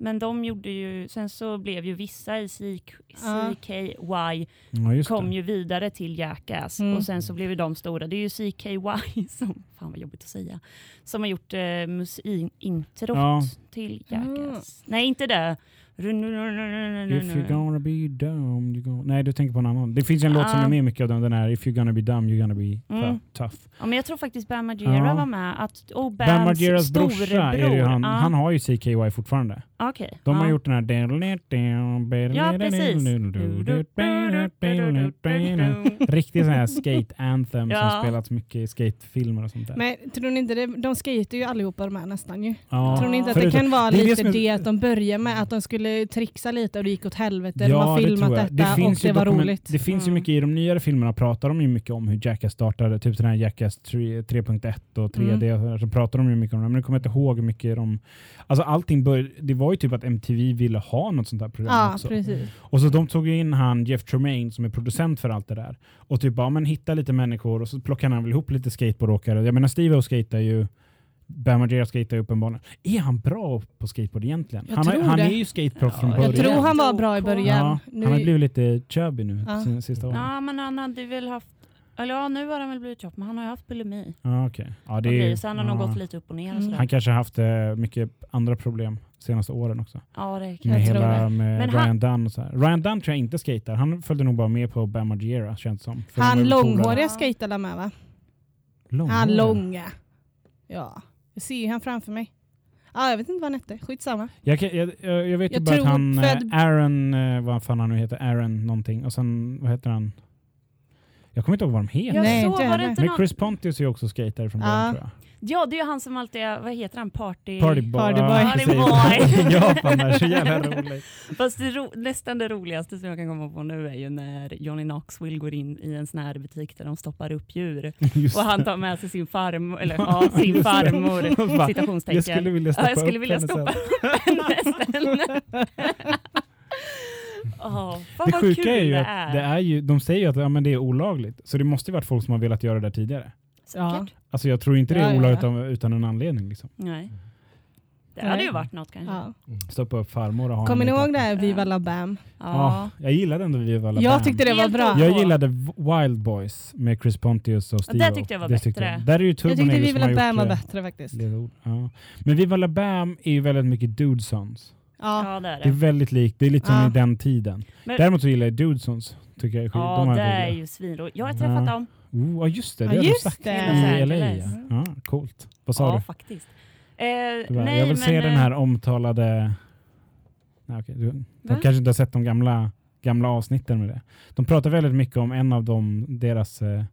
Men de gjorde ju, sen så blev ju vissa i. CKY Ja, kom ju vidare till Jackass Mm. och sen så blev ju de stora. Det är ju CKY som, fan vad jobbigt att säga, som har gjort eh, musikintrot Ja. till Mm. Jackass. Nej inte det. If you're gonna be dumb, you're gonna... Nej, du tänker på en annan. Det finns ju en låt som är med mycket av den, den här If you're gonna be dumb, you're gonna be Mm. tough. Ja, men jag tror faktiskt Bam Margera Ja. var med. Att, och Bam Bams Margeras brorsa, är det ju han, Ja, han har ju CKY fortfarande. okej. De har ja. gjort den här... Ja, precis. Riktig sån här skate-anthem Ja. som spelats mycket i skatefilmer och sånt där. Men tror ni inte det, de skater ju allihopa de här nästan ju. Tror ni inte att Förutom- det kan vara det det lite är- det att de börjar med att de skulle trixa lite och det gick åt helvete. de Ja, har det filmat jag. detta och finns ju det var roligt. Det finns ju Mm. mycket i de nyare filmerna pratar de ju mycket om hur Jackass startade, typ den här Jackass 3 3.1 och 3D Mm. och så pratar de ju mycket om det. Men jag kommer inte ihåg hur mycket de... Alltså allting bör, det var ju typ att MTV ville ha något sånt här program Ja, också. precis. Och så de tog ju in han Jeff Tremaine som är producent för allt det där. Och typ bara, men hitta lite människor och så plockade han väl ihop lite skateboardåkare. Jag menar Steve-O skater ju Bam Margera skater ju uppenbarligen. Är han bra på skateboard egentligen? Jag Han, har- tror han är ju skateproff Ja, från jag början. Jag tror han var bra i början. Ja, Nu- han har blivit lite chubby nu Ja. sin sista åren. Ja, men han hade väl haft, eller ja nu har han väl blivit tjock, men han har ju haft bulimi. Ja, okej. Ja, Det det blir, är, så han har nog ja. gått lite upp och ner och Mm. Han kanske har haft eh, mycket andra problem senaste åren också. Ja, det kan Med Jag tror hela det. med Men Ryan han- Dunn och så här. Ryan Dunn tror jag inte skater. Han följde nog bara med på Bam Margera känns som. För Han långhåriga skejtade med va? Långhåriga? Han långa. Ja, jag ser ju han framför mig. Ja, jag vet inte vad han hette. Skitsamma. Jag, kan- jag, jag, jag vet ju Jag bara att han, eh, född- Aaron, eh, vad fan han nu heter, Aaron någonting. Och sen, vad heter han? Jag kommer inte ihåg vad de heter. Nej, såg, inte var det heller. inte Men någon... Chris Pontius är ju också skater från början Ja. tror jag. Ja, det är ju han som alltid är, vad heter han, party... Partyboy. Partyboy. Ja, Partyboy. precis. Japan är så jävla roligt. Fast det ro, nästan det roligaste som jag kan komma på nu är ju när Johnny Knoxville går in i en sån här butik där de stoppar upp djur. Just Och han tar med sig sin farmor, eller ja, sin farmor, citationstecken. Jag skulle vilja Ja, stoppa jag skulle vilja upp henne sen. Fan Det sjuka är ju det att är. det är ju, de säger ju att ja, men det är olagligt. Så det måste ju varit folk som har velat göra det där tidigare. Ja. Alltså jag tror inte det Ja, är ja, olagligt ja. av- utan en anledning. Liksom. Nej. Det Nej. hade ju varit något kanske. Ja. Stoppa upp farmor och ha Kommer ni ihåg det här. Viva La Bam? Ja, Ja. jag gillade ändå Viva La Jag Bam. tyckte det var bra. Jag gillade Wild Boys med Chris Pontius och Ja, Steve det tyckte jag var bättre. Där är ju Jag tyckte Viva La Bam var gjort, eh, bättre faktiskt. Ja. Men Viva La Bam är ju väldigt mycket Dudesons. Ja. ja, det är Det är det. väldigt likt, det är lite som Ja. i den tiden. Men- Däremot så gillar jag Dudesons. Tycker jag är. Ja, De det jag är ju svinroligt. Jag har träffat Ja. dem. Oh, just det, Ja, det har du just sagt. det. I LA. Ja. Coolt. Vad sa ja, du? faktiskt. Eh, Du bara, nej, jag vill men, se den eh, här omtalade... Nej, okej, du, de kanske inte har sett de gamla, gamla avsnitten med det. De pratar väldigt mycket om en av dem, deras uh,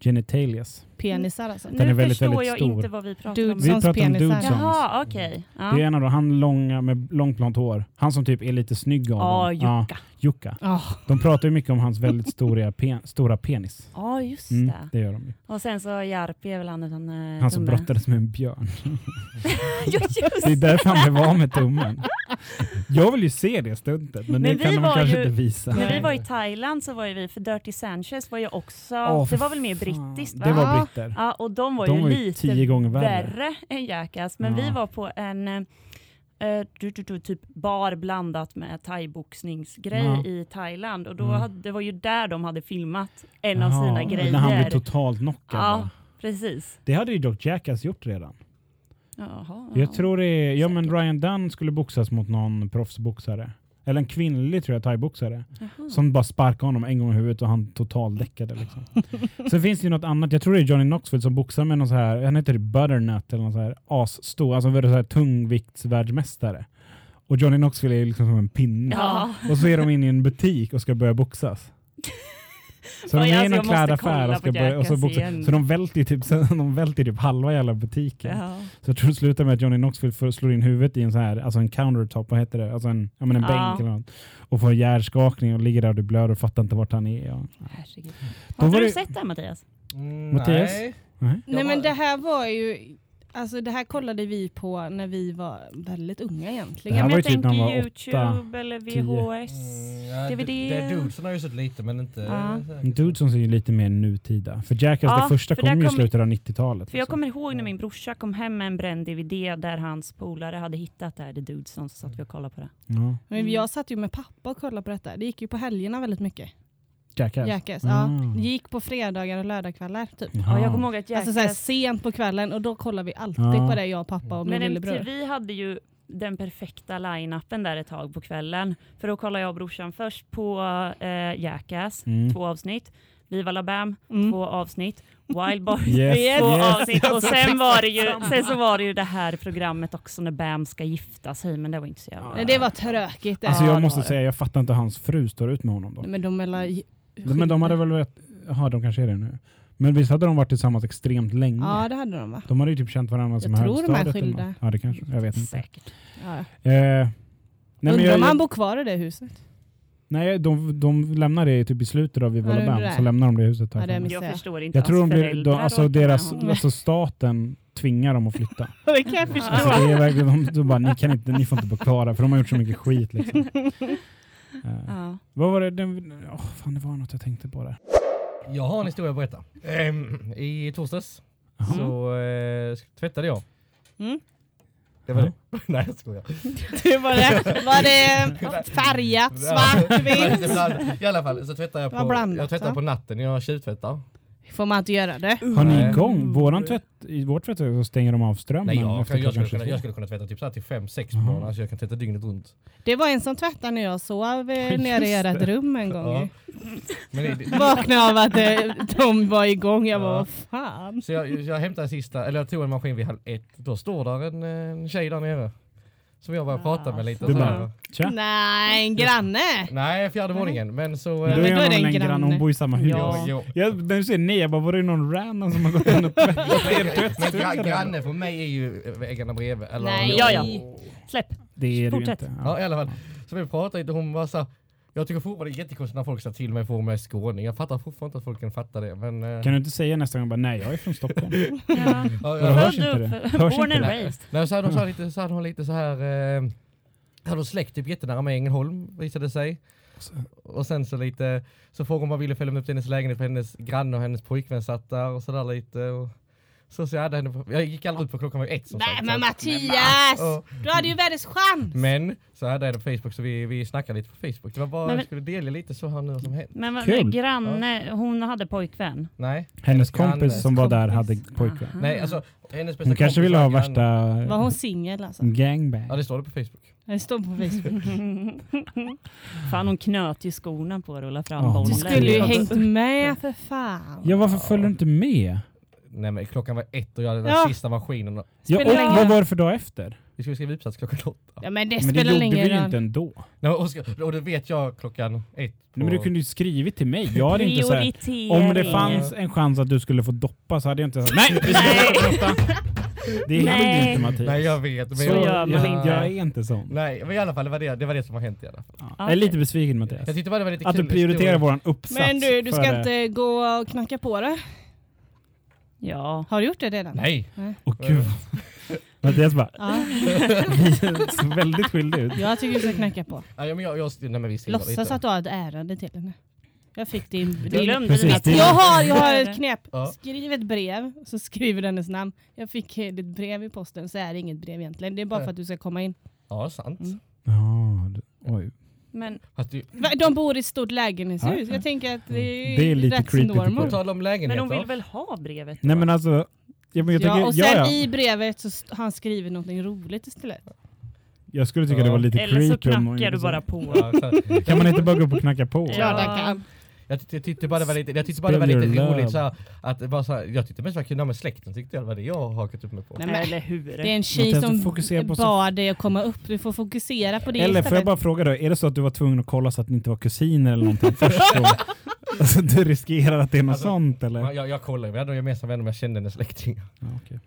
genitalias. Penisar alltså. Den är Nu väldigt, förstår väldigt jag stor. inte vad vi pratar Dudes om. Vi pratar om penisar. Dudesons. Jaha, okej. Ja. Det är en av dem, han långa med långt blont hår. Han som typ är lite snygg av Ja, dem. Jukka. Jukka. Ja. De pratar ju mycket om hans väldigt stora, pen, stora penis. Ja, just Mm, det. det gör de ju. Och sen så Järpi är väl han utan uh, Han som brottades med en björn. ja, just Det är därför han blev av med tummen. Jag vill ju se det stuntet, men, Men det kan de kanske ju- inte visa. När vi var i Thailand så var ju vi, för Dirty Sanchez var ju också, Åh, det var väl mer brittiskt va? Det var Ja. britter. Ja, och de var De ju var lite tio gånger värre. värre än Jackass. Men Ja. vi var på en du, typ bar blandat med thaiboxningsgrej Ja. i Thailand. Och då Mm. hade, det var ju där de hade filmat en av Jaha, sina grejer. När han blev totalt knockad. Ja. va? Precis. Det hade ju dock Jackass gjort redan. Jaha, Jag tror det är, ja men. Ryan Dunn skulle boxas mot någon proffsboxare. Eller en kvinnlig tror jag, thaiboxare. Som bara sparkade honom en gång i huvudet och han totaldäckade. Liksom. Sen finns det ju något annat, jag tror det är Johnny Knoxville som boxar med någon så här, han heter Butternut eller någon så här asstor, alltså så här tungviktsvärldsmästare. Och Johnny Knoxville är liksom som en pinne. Ja. Och så är de inne i en butik och ska börja boxas. Så de är i alltså, måste klädaffär och, ska börja, och så, igen. så de välter typ, så de välter typ halva jävla butiken. Ja. Så jag tror det slutar med att Johnny Knoxville får slå in huvudet i en så här, alltså en countertop, vad heter det? Alltså en, ja, men en Ja. bänk eller något. Och får hjärnskakning och ligger där och blöder och fattar inte vart han är. Och, Herregud. Då Har du det- sett det här Mattias? Mm, Mattias? Nej. nej. Nej men det här var ju, alltså det här kollade vi på när vi var väldigt unga egentligen. Det här men var jag ju typ när man var Youtube eller tio. VHS. Mm, ja, DVD. Det, det Dudesen har ju sett lite men inte... Ja. Dudesons är ju lite mer nutida. För Jackass, Ja, det första för kom ju i slutet av 90-talet. För jag liksom. kommer ihåg när min brorsa kom hem med en bränd DVD där hans polare hade hittat det här The Dudesons så satt vi och kollade på det. ja. Men jag satt ju med pappa och kollade på detta. Det gick ju på helgerna väldigt mycket. Jackass. Jackass. Ah. Ja. Det gick på fredagar och lördagskvällar typ. Ja, jag kommer ihåg att Alltså så här Jackass... sent på kvällen och då kollar vi alltid Ja. på det jag och pappa och min men lillebror. MTV hade ju den perfekta line-upen där ett tag på kvällen. För då kollade jag och brorsan först på eh, Jackass, Mm. två avsnitt. Viva la Bam, Mm. två avsnitt. Wild Boys, Yes, två yes. avsnitt. Och sen var, det ju, sen så var det ju det här programmet också när Bam ska gifta sig, men det var inte så jävla... Nej, det var tråkigt. Det. Alltså Ja, jag måste säga, jag fattar inte hans fru står ut med honom då. Men de är Men de hade väl varit, jaha de kanske är det nu. Men visst hade de varit tillsammans extremt länge? Ja det hade de va? De hade ju typ känt varandra som Jag tror de är högstadiet skilda. Ja det kanske, jag vet inte. Säkert. Ja. Eh, nej, men Undrar jag, om han bor kvar i det huset. nej de, de lämnar det typ i slutet av Viva Ja, det Bam, där. så lämnar de det huset. Ja, här det är framme. mis- Jag förstår inte jag tror de blir, de, alltså deras, alltså staten tvingar dem att flytta. det kan jag förstå. Alltså det är verkligen, de, de bara, ni, kan inte, ni får inte bo kvar här, för de har gjort så mycket skit liksom. Eh, Ja. vad var det, den, åh, fan det var något jag tänkte på där. Jag har en historia att berätta. Ehm, I torsdags Jaha. så eh, tvättade jag. Mm. Det var Ja. det. Nej jag skojar. Det var, det, var det färgat, svart, vitt? I alla fall så tvättar jag på, jag tvättar va? på natten. Jag tjuvtvättar. Får man inte göra det? Har ni igång? Våran tvätt, I vårt tvättstuga så stänger de av strömmen Nej jag, efter jag, skulle kunna, jag 22. skulle kunna tvätta typ så här till 5-6 på Jaha. morgonen. Alltså jag kan tvätta dygnet runt. Det var en som tvättade när jag sov eh, nere i ert det. rum en gång. Ja. Men det, det, Vaknade av att eh, de var igång. Jag Ja. bara, vad fan? så jag, jag hämtade sista, eller jag tog en maskin vid halv ett. Då står där en, en tjej där nere. Som jag bara pratar med lite. Du så bara. Tja. Nej, en granne. Nej, fjärde våningen. Men så... Men eh, då men är då är det en en granne, hon granne. bor i samma hus. Ja. jo, Ja, när du säger nej, jag bara, var det någon random som har gått in och tvättat Men granne för mig är ju väggarna bredvid. Eller, Nej. Ja, ja. Släpp. Det är det ju Fortsätt. inte. Ja, i alla fall. Så vi pratade lite, hon var så här, Jag tycker fortfarande det är jättekonstigt när folk säger till mig för jag är skåning. Jag fattar fortfarande inte att folk kan fatta det. Men, eh, Kan du inte säga nästa gång bara, nej jag är från Stockholm? Ja. ja, Vadå, ja. hörs inte det? Hörs born inte and raised. Nej, så hade hon, så lite, så hade lite så här... Eh, hade hon släkt typ jättenära mig i Ängelholm visade det sig. Och sen så lite, så frågade hon jag ville följa med upp till hennes lägenhet för hennes granne och hennes pojkvän satt där och sådär lite. Och, så, så jag, hade henne, på- jag gick aldrig ut på klockan var ett som Nej sagt. men Mattias! Och- Du hade ju världens chans! Men så hade jag det på Facebook så vi, vi snackade lite på Facebook. Det var bara, Men- jag skulle delge lite så här nu som hänt. Men vad- Kul. granne, hon hade pojkvän. Nej. Hennes granne. kompis som var där hade pojkvän. Nej, alltså hennes bästa Hon kanske ville ha värsta Var hon singel alltså? gangbang. Ja det står det på Facebook. Det står på Facebook. Fan hon knöt ju skorna på och rullade fram Ja, bollen. Du skulle ju hängt med för fan. Ja varför följer du inte med? Nej men klockan var ett och jag hade den Ja. sista maskinen. och- Ja, Spelar och ingen- vad var det för dag efter? Vi skulle skriva uppsats klockan åtta. Ja men det Men det spelar gjorde vi ingen ju roll. inte ändå. Nej, och, ska- och det vet jag klockan ett. Nej, men du på- kunde ju skrivit till mig. Jag hade inte så här, Prioritering. om det fanns en chans att du skulle få doppa så hade jag inte sagt nej, vi ska. Det vill Nej. ju inte Mattias. Nej jag vet. Men så jag, gör man jag, inte. jag är inte sån. Nej men i alla fall det var det, det var det som har hänt i alla fall. Ja. Ja, Jag är lite besviken Mattias. Jag tyckte bara det var lite Att kul du prioriterar historia. våran uppsats. Men du, du ska inte gå och knacka på det? Ja. Har du gjort det redan? Nej. Åh gud. Mattias bara, Ja, vi ser väldigt skyldiga ut. jag tycker du ska knacka på. Nej men jag, jag, nej, men vi Låtsas att du har ett ärende till henne. Jag fick din... Du din glömde Precis, det- jag, har, jag har ett knep. Ja. Skriv ett brev, så skriver du hennes namn. Jag fick ditt brev i posten, så är det inget brev egentligen. Det är bara för att du ska komma in. Ja sant. Mm. Ja, du- oj. Men du, De bor i ett stort lägenhetshus. Ja. Jag tänker att det är, Det är lite rätt creepy, normal. tal om Men hon vill väl ha brevet? Nej men alltså, ja, men jag Ja, och sen ja. i brevet så har han skrivit något roligt istället. Jag skulle tycka Ja. det var lite Eller så creepy. om hon knackar du bara så. på. Så- Kan man inte bara gå upp och knacka på? Ja. Jag kan. Jag, jag tyckte bara det var lite, jag tyckte bara det var lite roligt så att det var så jag tyckte mest var kul med släkten tyckte jag var det jag har hakat upp mig på. Nej, men- Eller hur? Det är en tjej du som fokuserar på så- bad dig att komma upp. Du får fokusera på det Eller får jag bara fråga då, är det så att du var tvungen att kolla så att ni inte var kusiner eller någonting först? Då? Alltså du riskerar att det är något Alltså, sånt eller? Jag, jag, jag kollade, vi hade några gemensamma vänner men jag kände hennes släktingar. Ja, okej.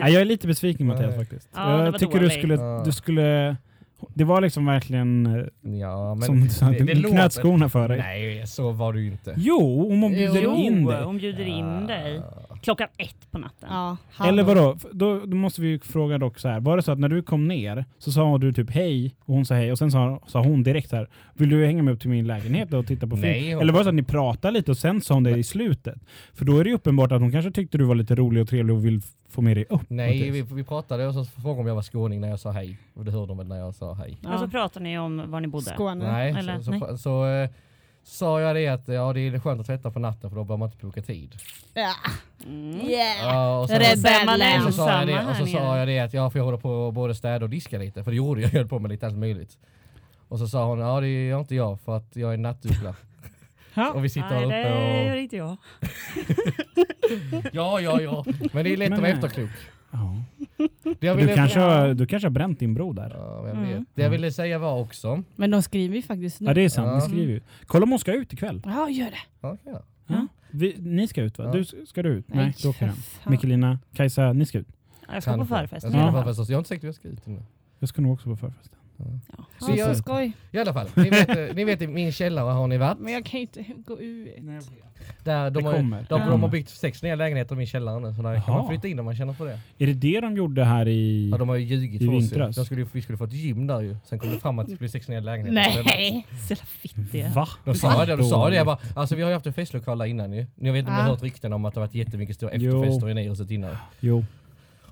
Nej, jag är lite besviken Mattias faktiskt. Ja, jag tycker du dåligt. skulle, Ja. du skulle... Det var liksom verkligen eh, Ja, men som du sa, du knöt skorna för dig. Nej, så var det ju inte. Jo, om hon bjuder Jo, in dig. hon bjuder in dig. Klockan ett på natten. Ja, Eller vadå? Då, då måste vi ju fråga dock så här. Var det så att när du kom ner så sa du typ hej och hon sa hej och sen sa, sa hon direkt så här. Vill du hänga med upp till min lägenhet och titta på film? Nej, hon- Eller var det så att ni pratade lite och sen sa hon det i slutet? För då är det ju uppenbart att hon kanske tyckte du var lite rolig och trevlig och vill få med dig upp. Nej, vi, vi pratade och så frågade hon om jag var skåning när jag sa hej. Och det hörde de väl när jag sa hej. Och så pratar ni om var ni bodde. Skåne. Nej, Eller, så, så, nej. så, eh, sa jag det att ja, det är skönt att tvätta på natten för då behöver man inte boka tid. Ja. Mm. Yeah. Ja, och sen, Rebellen. och så sa jag det, och så sa jag det att jag får hålla på och både städa och diska lite. För det gjorde jag, jag höll på med lite allt möjligt. Och så sa hon, ja det gör inte jag för att jag är nattuggla. och vi sitter Nej, här det uppe gör och... inte jag. Ja, ja, ja. Men det är lätt att vara efterklok. Ja. Du, kanske har, du kanske har bränt din bro där. Ja, jag Mm. vet. Det jag ville säga var också... Men de skriver ju faktiskt nu. Ja det är sant, Ja. ni skriver ju. Kolla om hon ska ut ikväll. Ja, gör det. Ja, ja. Ja. Vi, ni ska ut va? Ja. Du, ska du ut? Nej, då åker fan. Mikkelina, Kajsa, ni ska ut. Jag ska på Kanske. förfest. Jag ska på förfest. Jag har inte sagt att jag ska ut ännu. Jag ska nog också på förfesten. Ja. Så Ja, jag- så skoj. I alla fall, ni vet, eh, ni vet i min källare har ni varit. Men jag kan ju inte gå ut. Där de, Det har, kommer. de, de har byggt sex nya lägenheter i min källare nu, så där kan man flytta in om man känner för det. Är det det de gjorde här i... Ja, de har ju ljugit för oss. De skulle, vi skulle få ett gym där ju. Sen kom det fram att det skulle bli sex nya lägenheter. Nej. Så fittiga. Va? De sa det, de sa det. Jag bara, alltså vi har ju haft en festlokal där innan ju. Ni vet inte om ni Ja. har hört rykten om att det har varit jättemycket stora Jo. efterfester i nyhuset innan. Jo.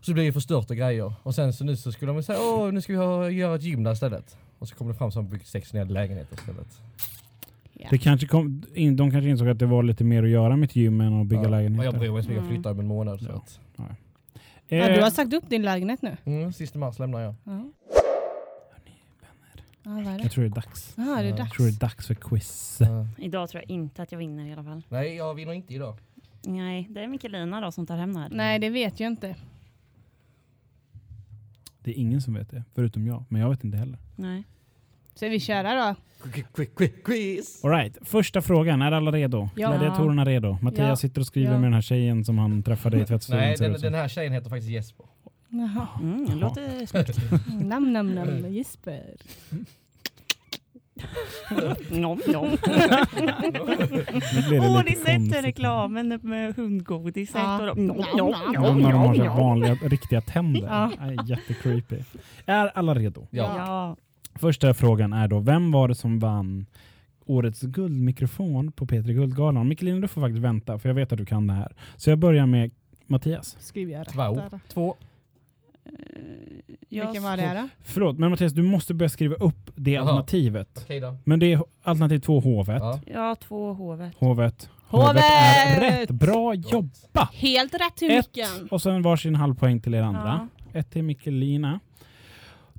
Så det blev ju förstört och grejer. Och sen så nu så skulle de säga, åh nu ska vi ha, göra ett gym där istället. Och så kom det fram som byggt sex nya lägenheter istället. Ja. Det kanske kom, in, de kanske insåg att det var lite mer att göra med ett gym än att bygga Ja. Och lägenheter. jag bryr mig så mycket, jag flyttar om en månad. Så Ja. att, Eh, Ja, du har sagt upp din lägenhet nu? mm, sista mars lämnar jag. Ja. Ja, vad är det? Jag tror det är dags. Ja, det är Jag dags. Jag tror det är dags för quiz. Ja. Idag tror jag inte att jag vinner i alla fall. Nej, jag vinner inte idag. Nej, det är Mikkelina då som tar hem det här. Nej, det vet jag inte. Det är ingen som vet det, förutom jag. Men jag vet inte heller. Nej. Ska vi köra då? Quick, quick, quick, quiz! All right. Första frågan. Är alla redo? Ja. Gladiatorerna redo? Mattias Ja. sitter och skriver Ja. med den här tjejen som han träffade i tvättstugan. Nej, den, den här tjejen heter faktiskt Jesper. Jaha. Mm, det låter snyggt. Nam, nam, nam. Jesper. Nom, nom. Åh, ni konstigt. reklamen med hundgodiset? Ja. Och de, nom, Nom, nom, när de har så här nom. vanliga, riktiga tänder. Ja. Nej, jättecreepy. Är alla redo? Ja. Ja. Första frågan är då, vem var det som vann årets guldmikrofon på P3 Guldgalan? Mikkelina, du får faktiskt vänta, för jag vet att du kan det här. Så jag börjar med Mattias. Skriver jag rätt Två. där? Två. Jag Vilken var det då? Förlåt, men Mattias, du måste börja skriva upp det Jaha. alternativet. Okej då. Men det är alternativ två, hovet. Ja. Ja, två hovet. Hovet. Hovet! är rätt. Bra Gott. jobba! Helt rätt till Ett micken. och sen varsin halv poäng till er andra. Ett till Mikkelina.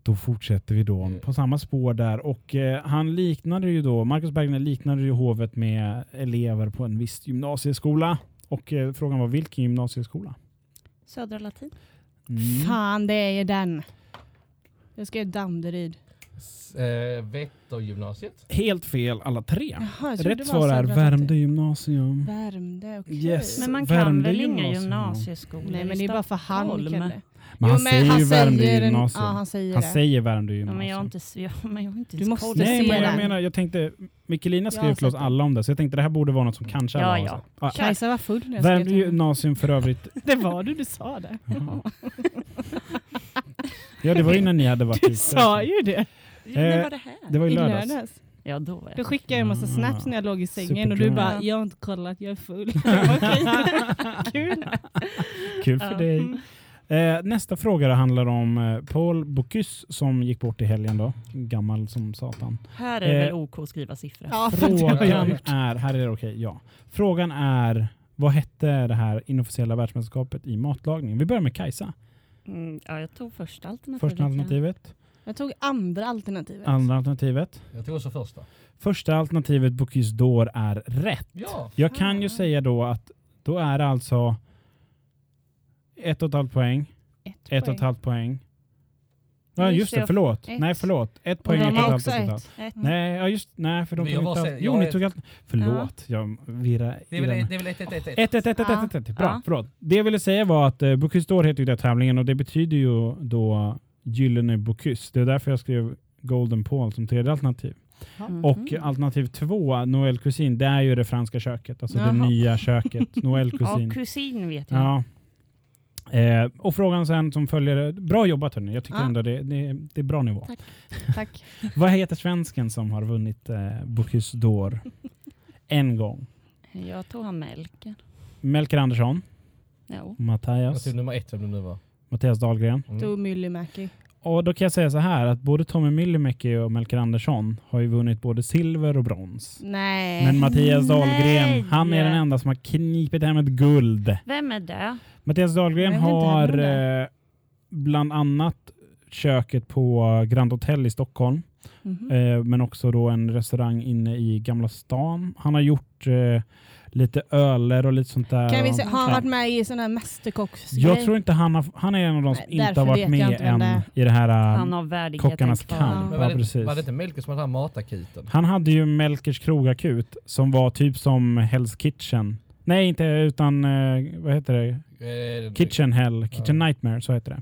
Då fortsätter vi då Mm. på samma spår där. Och eh, han liknade ju då, Marcus Bergner liknade ju hovet med elever på en viss gymnasieskola. Och eh, frågan var vilken gymnasieskola? Södra latin. Mm. Fan, det är ju den. Jag ska göra Danderyd. Eh, Vättergymnasiet. Helt fel alla tre. Jaha, jag trodde Rätt det svar är Värmdö gymnasium. Värmdö, okej. Yes. Men man kan Värmdö väl inga gymnasium. gymnasieskolor Nej, men det är bara för han Stockholm? Men Jo, han säger ju Värmdö gymnasium. Ja, han säger Han det. säger Värmdö Ja, gymnasium. men jag har inte, ja, men jag har inte Du måste koll. Nej, men jag den. menar, jag tänkte, Mikkelina skrev Jag till oss alla om det, så jag tänkte det här borde vara något som kanske Ja, alla har ja. sett. Ja. Kajsa var full när jag Värmdö gymnasium för övrigt. Det var du, du sa det. Ja, det var innan ni hade varit Du ute. sa ju det. När var det här? Det var i I lördags. Ja, då är Då det. skickade jag en massa Ah. snaps när jag låg i sängen och du bara, jag har inte kollat, jag är full. Jag kul. Kul för Ja. dig. Eh, nästa fråga handlar om eh, Paul Bocuse som gick bort i helgen då. Gammal som satan. Här är det Eh, väl OK att skriva siffror. Ja, Frågan är, här är det okej, ja. Frågan är, vad hette det här inofficiella världsmästerskapet i matlagning? Vi börjar med Kajsa. Mm, ja, jag tog första alternativet. Första alternativet. Jag tog andra alternativet. Andra alternativet. Jag tror också första. Första alternativet Bocuse d'Or är rätt. Ja. Jag kan ju Ah. säga då att då är det alltså ett och ett halvt poäng, Ett, ett och ett halvt poäng. Ja Just just det, det, förlåt. ett. Nej förlåt. Ett poäng, ett och ett halvt, ett ett. Nej, ja, just nej för de tog inte sen- Jo, ni tog allt. Förlåt, jag virrar Det är väl, den. det är väl ett, ett, ett, ett. Ett, ett, ett, ett, Ja. ett, ett, ett. Bra, Ja. förlåt. Det jag ville säga var att eh, Bocuse d'Or heter ju den tävlingen och det betyder ju då Gyllene Bocuse. Det är därför jag skrev Golden Paul som tredje alternativ. Mhm. Och alternativ två, Noël Cuisine, det är ju det franska köket. Alltså det Jaha. nya köket. Noël Ja, Cuisine. kusin vet jag. Ja. Eh, och frågan sen som följer, bra jobbat hörni. Jag tycker Ja. ändå det, det, det är bra nivå. Tack. Vad heter svensken som har vunnit eh, Bocuse d'Or en gång? Jag tog han Melker. Melker Andersson. Jag Mattias, tog nummer ett, vem det nu var. Mattias Dahlgren. Mm. Tog Myllymäki. Och då kan jag säga så här att både Tommy Myllymäki och Melker Andersson har ju vunnit både silver och brons. Nej. Men Mattias. Dahlgren, han är den enda som har knipit hem ett guld. Vem är det? Mattias Dahlgren har eh, bland annat köket på Grand Hotel i Stockholm. Mhm. Eh, men också då en restaurang inne i Gamla stan. Han har gjort eh, lite öler och lite sånt där. Kan vi se, har han varit med i sån här mästerkocksgrej? Jag tror inte han har, han är en av de som Nej, inte har varit med än det i det här eh, Han har Kockarnas kvar. kamp. Ja, var, det, precis. var det inte Melker som hade matakuten? Han hade ju Melkers krogakut som var typ som Hell's Kitchen. Nej, inte utan eh, vad heter det? Eh, Kitchen Hell, Kitchen Ja. Nightmare, så heter det.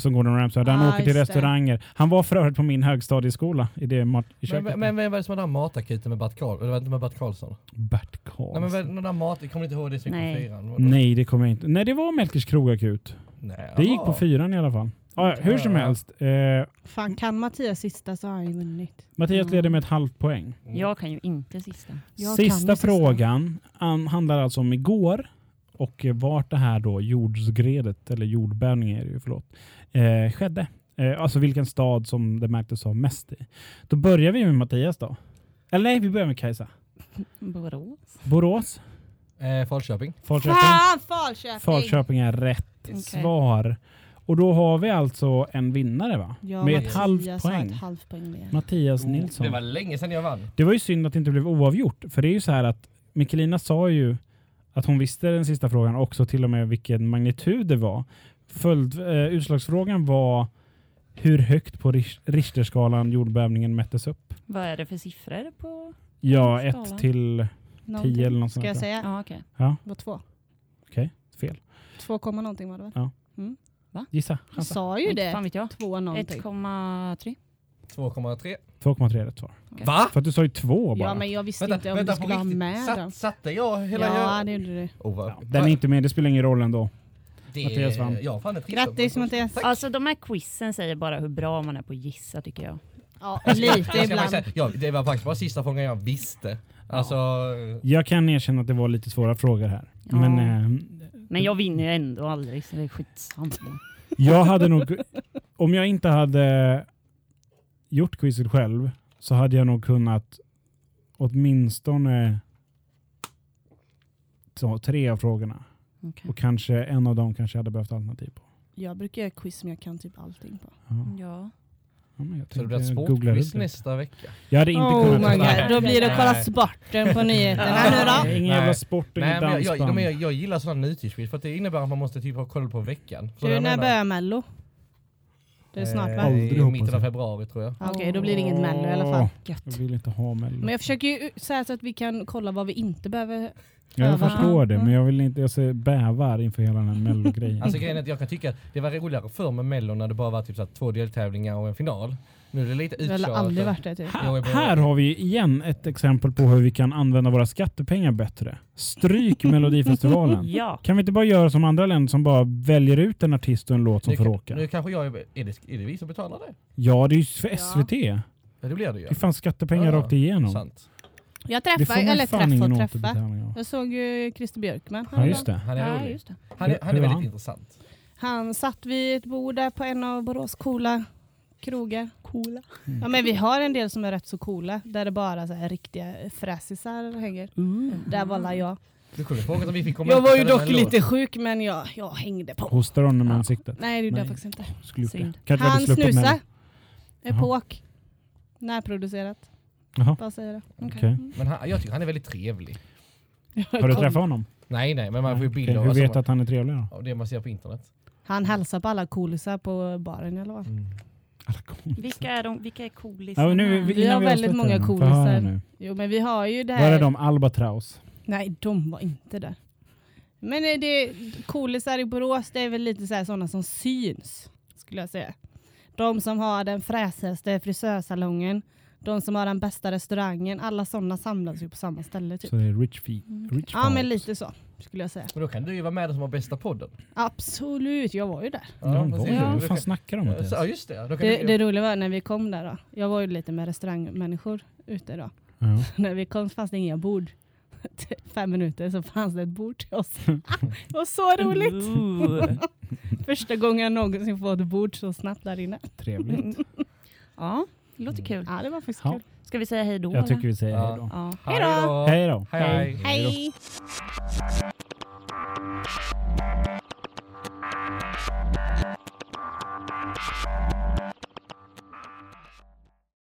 Som Gordon Ramsay. Han Ah, åker till just det. restauranger. Han var för övrigt på min högstadieskola i det mat- i köket. Men, men vem var det som hade den här matakuten med Bert Karlsson? Inte med Bert Karlsson? Bert Nej Karlsson. men vad- den där mat, jag kommer inte ihåg det på Nej. fyran. Nej, det kommer jag inte. Nej, det var Melkers krogakut. Nej, Det gick på fyran i alla fall. Ja, hur som helst. Eh, Fan, kan Mattias sista så har han ju vunnit. Mattias Mm. leder med ett halvt poäng. Jag kan ju inte sista. Jag kan Sista ju sista. frågan an, handlar alltså om igår och vart det här då jordsgredet, eller jordbävningen är det ju, förlåt, eh, skedde. Eh, alltså vilken stad som det märktes av mest i. Då börjar vi med Mattias då. Eller nej, vi börjar med Kajsa. Borås. Borås, Eh, Falköping. Falköping. Fan, Falköping! Falköping är rätt Okej. svar. Och då har vi alltså en vinnare va? Ja, med ett halvt har poäng. Ett halvt poäng mer. Mattias Nilsson. Det var länge sedan jag vann. Det var ju synd att det inte blev oavgjort. För det är ju så här att Mikkelina sa ju att hon visste den sista frågan också till och med vilken magnitud det var. Följd, eh, utslagsfrågan var hur högt på Richt- Richterskalan jordbävningen mättes upp. Vad är det för siffror på? Ja, ett till Någonting. tio eller något Ska jag säga? Ja, okej. Ja, Det var två. fel. Två komma någonting var det väl? Gissa. Jag chansa. sa ju det. fan vet jag. Två någonting. 1,3. 2,3. 2,3 rätt svar. Va? För att du sa ju två bara. Ja, men jag visste Vänta, inte om vänta du skulle ha med Satt, den. satte jag hela... Ja, det gjorde du. Oh, Ja, den är inte med, det spelar ingen roll ändå. det, Mattias vann. Ja, fan, Grattis Mattias. Tack. Alltså de här quizen säger bara hur bra man är på att gissa tycker jag. Ja, Jag jag lite ibland. säga, ja, det var faktiskt bara sista frågan jag visste. Alltså, Jag kan erkänna att det var lite svåra frågor här. Ja. Men eh, Men jag vinner ju ändå aldrig så det är skitsamma. Jag hade nog, om jag inte hade gjort quizet själv så hade jag nog kunnat åtminstone så, tre av frågorna. Okej. Och kanske en av dem kanske jag hade behövt alternativ på. Jag brukar göra quiz som jag kan typ allting på. Ja. Ja. Så det blir ett sportquiz nästa vecka. Jag hade inte oh kunnat... my god, Nej. då blir det kolla Nej. sporten på nyheterna nu då. Ingen jävla sport och Nej, inget men jag, jag, dansband. jag, jag gillar sådana nutidsquiz för att det innebär att man måste typ ha koll på veckan. Så Du, när börjar mello? Det är snart Eh, va? Aldrig, I mitten jag. av februari tror jag. Okej, då blir det inget mello i alla fall. Gött. Jag vill inte ha Mello. Men jag försöker ju säga så att vi kan kolla vad vi inte behöver. Jag öva. förstår det, Ja. men jag vill inte, jag ser bävar inför hela den här Mello-grejen. Alltså grejen är att jag kan tycka att det var roligare förr med mello när det bara var typ så två deltävlingar och en final. Nu är det lite Vi har utkört. aldrig varit där typ. Här, här har vi igen ett exempel på hur vi kan använda våra skattepengar bättre. Stryk Melodifestivalen. Ja. Kan vi inte bara göra som andra länder som bara väljer ut en artist och en låt som nu, får åka? nu kanske jag är, är, det, är det vi som betalar det? Ja, det är ju för. SVT. Ja det blir det ju. Det är fan skattepengar Ja, rakt igenom. Sant. Jag Det träffade, eller ingen och träffa. Jag såg ju Christer Björkman. Ja, just det. Han är ja, just det. Han är, han är väldigt han? intressant. Han satt vid ett bord där på en av Borås coola krogar. Coola. Mm. Ja, men vi har en del som är rätt så coola, där det bara så här riktiga fräsisar hänger. Där var la jag. Du vi fick komma Jag var ju dock en låt. lite sjuk, men jag, jag hängde på. Hostar honom i Ja. ansiktet. Nej, det gjorde jag faktiskt inte. Synd. Han. Mello. Epok. Närproducerat. Jaha. Bara säger det. Okej. Okej. Mm. Men han, jag tycker han är väldigt trevlig. Har du träffat honom? Nej, nej, men man får ju bilder Hur vet du alltså, att han är trevlig då? av det man ser på internet. Han hälsar på alla coolisar på baren alla fall. Mm. Vilka är, de, vilka är coolisarna? Ja, nu, Vi innan har väldigt många coolisar. Jo men vi har ju det Var här. är de? Albatraus? Nej de var inte där. Men eh, det coolisar i Borås det är väl lite så här sådana som syns. Skulle jag säga. De som har den fräsigaste frisörsalongen. De som har den bästa restaurangen. Alla sådana samlas ju på samma ställe. Typ. Så det är rich feet. Rich Ja men lite så skulle jag säga. Men då kan du ju vara med den som har bästa podden. Absolut, jag var ju där. Ja, var Då Vad fan snackar de om? Ja, så- Ja just det. Då kan Det, du, det roliga var när vi kom där då. Jag var ju lite med restaurangmänniskor ute då. Ja. När vi kom fanns det inga bord. Fem minuter så fanns det ett bord till oss. det var så roligt! Första gången jag någonsin fått ett bord så snabbt där inne. Trevligt. Ja, det låter kul. Ja, det var faktiskt ja. kul. Ska vi säga hej då? Jag tycker vi säger ja. hej då. Ja. Hej då! Hej då! Hej! hej. hej.